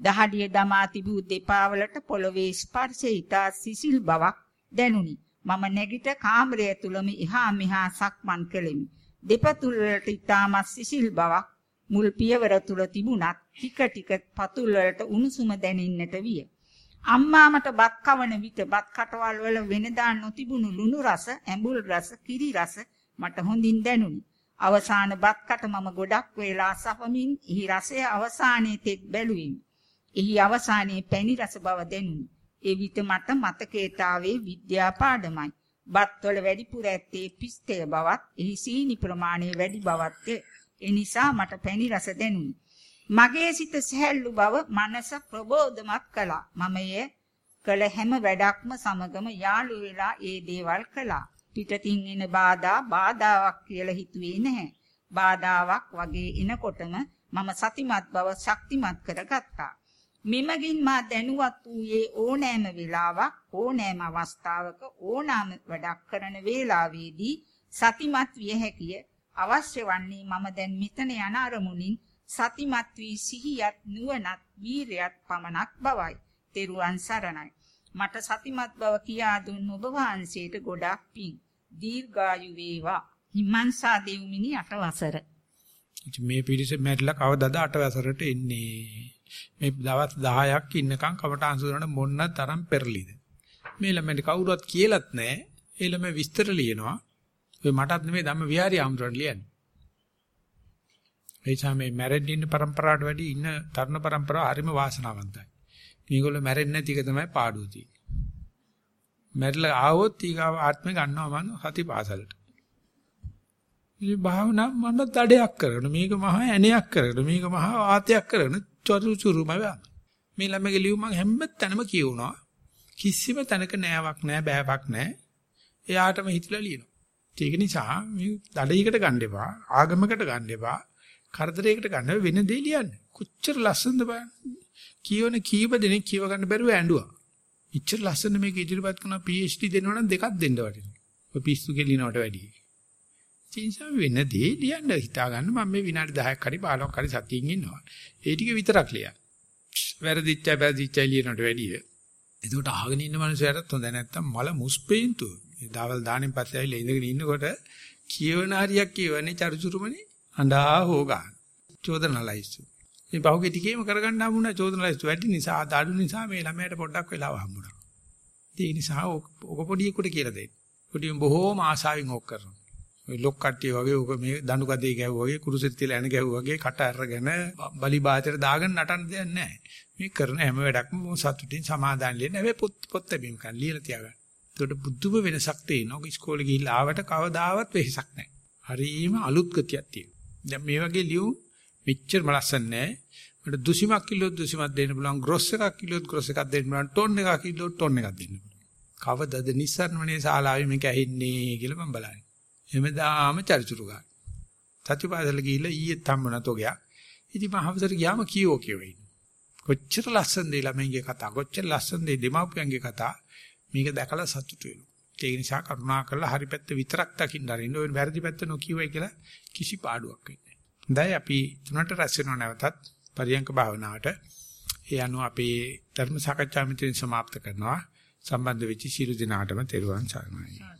දහඩිය දමා තිබූ දෙපා වලට පොළවේ ස්පර්ශය ඉතා සිසිල් බවක් දැනුනි. මම නැගිට කාමරය තුලම එහා මෙහා සක්මන් කෙලිමි. දෙපතුල් වලට ඉතාමත් සිසිල් බවක් මුල් පියවර තුල තිබුණත් ටික ටික පතුල් වලට උණුසුම දැනෙන්නට විය. අම්මා මට බත් කවන විට බත් කටවල් වල වෙනදා නොතිබුණු ලුණු රස, ඇඹුල් රස, කිරි රස මට හොඳින් දැනුනි. අවසාන බත් කට මම ගොඩක් වේලා සපමින් එහි රසය අවසානයේ තෙක් බැලුවෙමි. එහි අවසානයේ පැණි රස බව දැනුනි. ඒ විට මට මතකයට ආවේ විද්‍යා පාඩමයි. බත්වල වැඩිපුර ඇත්තේ පිස්තය බවත්, එහි සීනි ප්‍රමාණය වැඩි බවත් ඒ නිසා මට පැණි රස දැනුනි. මගේ සිත සැහැල්ලු බව මනස ප්‍රබෝධමත් කළා. මම එය කළ හැම වැඩක්ම සමගම යාළු වෙලා ඒ දේවල් කළා. පිටතින් එන බාධා බාධාවක් කියලා හිතුවේ නැහැ. බාධාවක් වගේ එනකොටම මම සතිමත් බව ශක්තිමත් කරගත්තා. මෙමගින් මා දැනුවත් වූයේ ඕනෑම වෙලාවක් ඕනෑම අවස්ථාවක ඕනෑම වැඩක් කරන වේලාවේදී සතිමත් විය හැකිය අවශ්‍ය වන්නේ මම දැන් මෙතන යන අරමුණින් සතිමත් වී සිහියත් නුවණත් වීරයත් පමණක් බවයි. තෙරුවන් සරණයි. මට සතිමත් බව කියා දුන් ඔබ වහන්සේට ගොඩාක් පිං. දීර්ඝායු වේවා. හිමංසා දෙව්මිනි අටවසර. මේ පිරිස මැරිලා කවදාද අටවසරට එන්නේ? මේ දවස් 10ක් ඉන්නකම් කමටහන් සුරන මොන්න තරම් පෙරලිද. මේ ළමයට කවුරුවත් කියලත් නැහැ. ඒ ළමයා විස්තර ලියනවා. ඔය මටත් නෙමෙයි ධම්ම විහාරී ආමතුරන් ලියන්නේ. ඒ නිසා මේ මැරෙඩ් ඉන්න પરම්පරාවට වැඩි ඉන්න තරුණ પરම්පරාව හරිම වාසනාවන්තයි. මේගොල්ලෝ මැරෙන්නේ නැති එක තමයි පාඩුව තියෙන්නේ. මැරිලා ආවොත් ඊගාව ආත්මේ ගන්නවා මම සති පාසලට. ඉතින් භාවනා මම දඩයක් කරගෙන මේක මහා ඇණයක් කරගෙන මේක මහා ආතයක් කරගෙන චොරු චුරුම වේ. මේ ළමගේ ලියුම මම හැම තැනම කියවනවා. කිසිම තැනක නෑවක් නෑ බෑවක් නෑ. එයාටම හිතලා ලියනවා. ඒක නිසා මේ දඩයකට ගන්න එපා, ආගමකට ගන්න එපා, කරදරයකට ගන්න වෙන දේ ලියන්න. කොච්චර ලස්සනද බලන්න. කියවන කීප දෙනෙක් කියව ගන්න බැරුව ඇඬුවා. ඉච්චර ලස්සන මේක ඉදිරිපත් කරන PhD දෙනවා නම් දෙකක් දෙන්න වටිනවා. ඔය පිස්සු කෙලිනවට වැඩියි. චින්සම් වෙන දේ ලියන්න හිතා ගන්න මම මේ විනාඩි 10ක් හරි 15ක් හරි සතියින් ඉන්නවා. ඒ ටික විතරක් ලියන්න. වැරදිච්චයි වැරදිච්චයි ලියනට වැඩිය. එතකොට අහගෙන ඉන්න මනුස්සයරත් හොඳ නැත්තම් මල මුස්පේන්තු. ඒ දවල් දාණයෙන් පස්සේ ඇවිල්ලා ඉඳගෙන ඉන්නකොට කියවන හරියක් කියවන්නේ චරුචුරුමනේ අඬා හොගා. චෝදනලයිසු. මේ බහුගේ ටිකේම කරගන්න හම්බුණා චෝදනලයිසු වැඩි නිසා ආඩු නිසා මේ ළමයාට පොඩ්ඩක් වෙලාව හම්බුණා. ඒ නිසා ඔක පොඩියෙකුට කියලා දෙන්න. පොඩියන් බොහෝම ආසාවෙන් ඕක කරනවා. ඔය ලොක් කට්ටිය වගේ ඔක මේ දණු කදේ ගැහුවා වගේ කුරුසෙත් තියලා එන ගැහුවා වගේ කට අරගෙන බලි බාතර දාගෙන නටන්න දෙයක් නැහැ. මේ කරන හැම වැඩක්ම සතුටින් සමාදාන් ලියන හැබැයි පොත් පොත් බැීම kan ලියලා තියාගන්න. ඒකට බුද්ධම වෙනසක් තියෙනවා. ඔක ඉස්කෝලේ ගිහිල්ලා ආවට කවදාවත් වෙහසක් නැහැ. හරිම අලුත් ගතියක් තියෙනවා. දැන් මේ වගේ ලියුම් මෙච්චර මලස්සන් නැහැ. මට දුසිමක් කිලෝ දුසිමක් දෙන්න පුළුවන්. ග්‍රොස් එකක් කිලෝ ග්‍රොස් එකක් දෙන්න පුළුවන්. ටොන් එකක් කිලෝ ටොන් එකක් දෙන්න පුළුවන්. කවදද නිස්සාරණමනේ ශාලාවේ මේක ඇහින්නේ කියලා මම බලන්නේ. හැමදාම චරිචුරු ගන්න. සත්‍යපාදල ගිහිල්ලා ඊයේ හම්බුණ තෝගයක්. ඉතින් මම හවසට ගියාම කීෝ කියෝ ඉන්න. කොච්චර ලස්සනද ළමයින්ගේ කතා කොච්චර ලස්සනද දෙමාපියන්ගේ කතා මේක දැකලා සතුටු වෙනවා. ඒ නිසා කරුණා කරලා හරි පැත්ත විතරක් දකින්න අරින්න ඔය වැරදි පැත්ත නොකියුවයි කියලා කිසි පාඩුවක් වෙන්නේ නැහැ. අපි තුනට රැස් වෙනව නැවතත් පරියංක භාවනාවට. ඒ අනුව අපේ ධර්ම සාකච්ඡා මෙතන સમાપ્ત කරනවා. සම්බන්ධ වෙච්ච සියලු දෙනාටම තෙරුවන් සරණයි.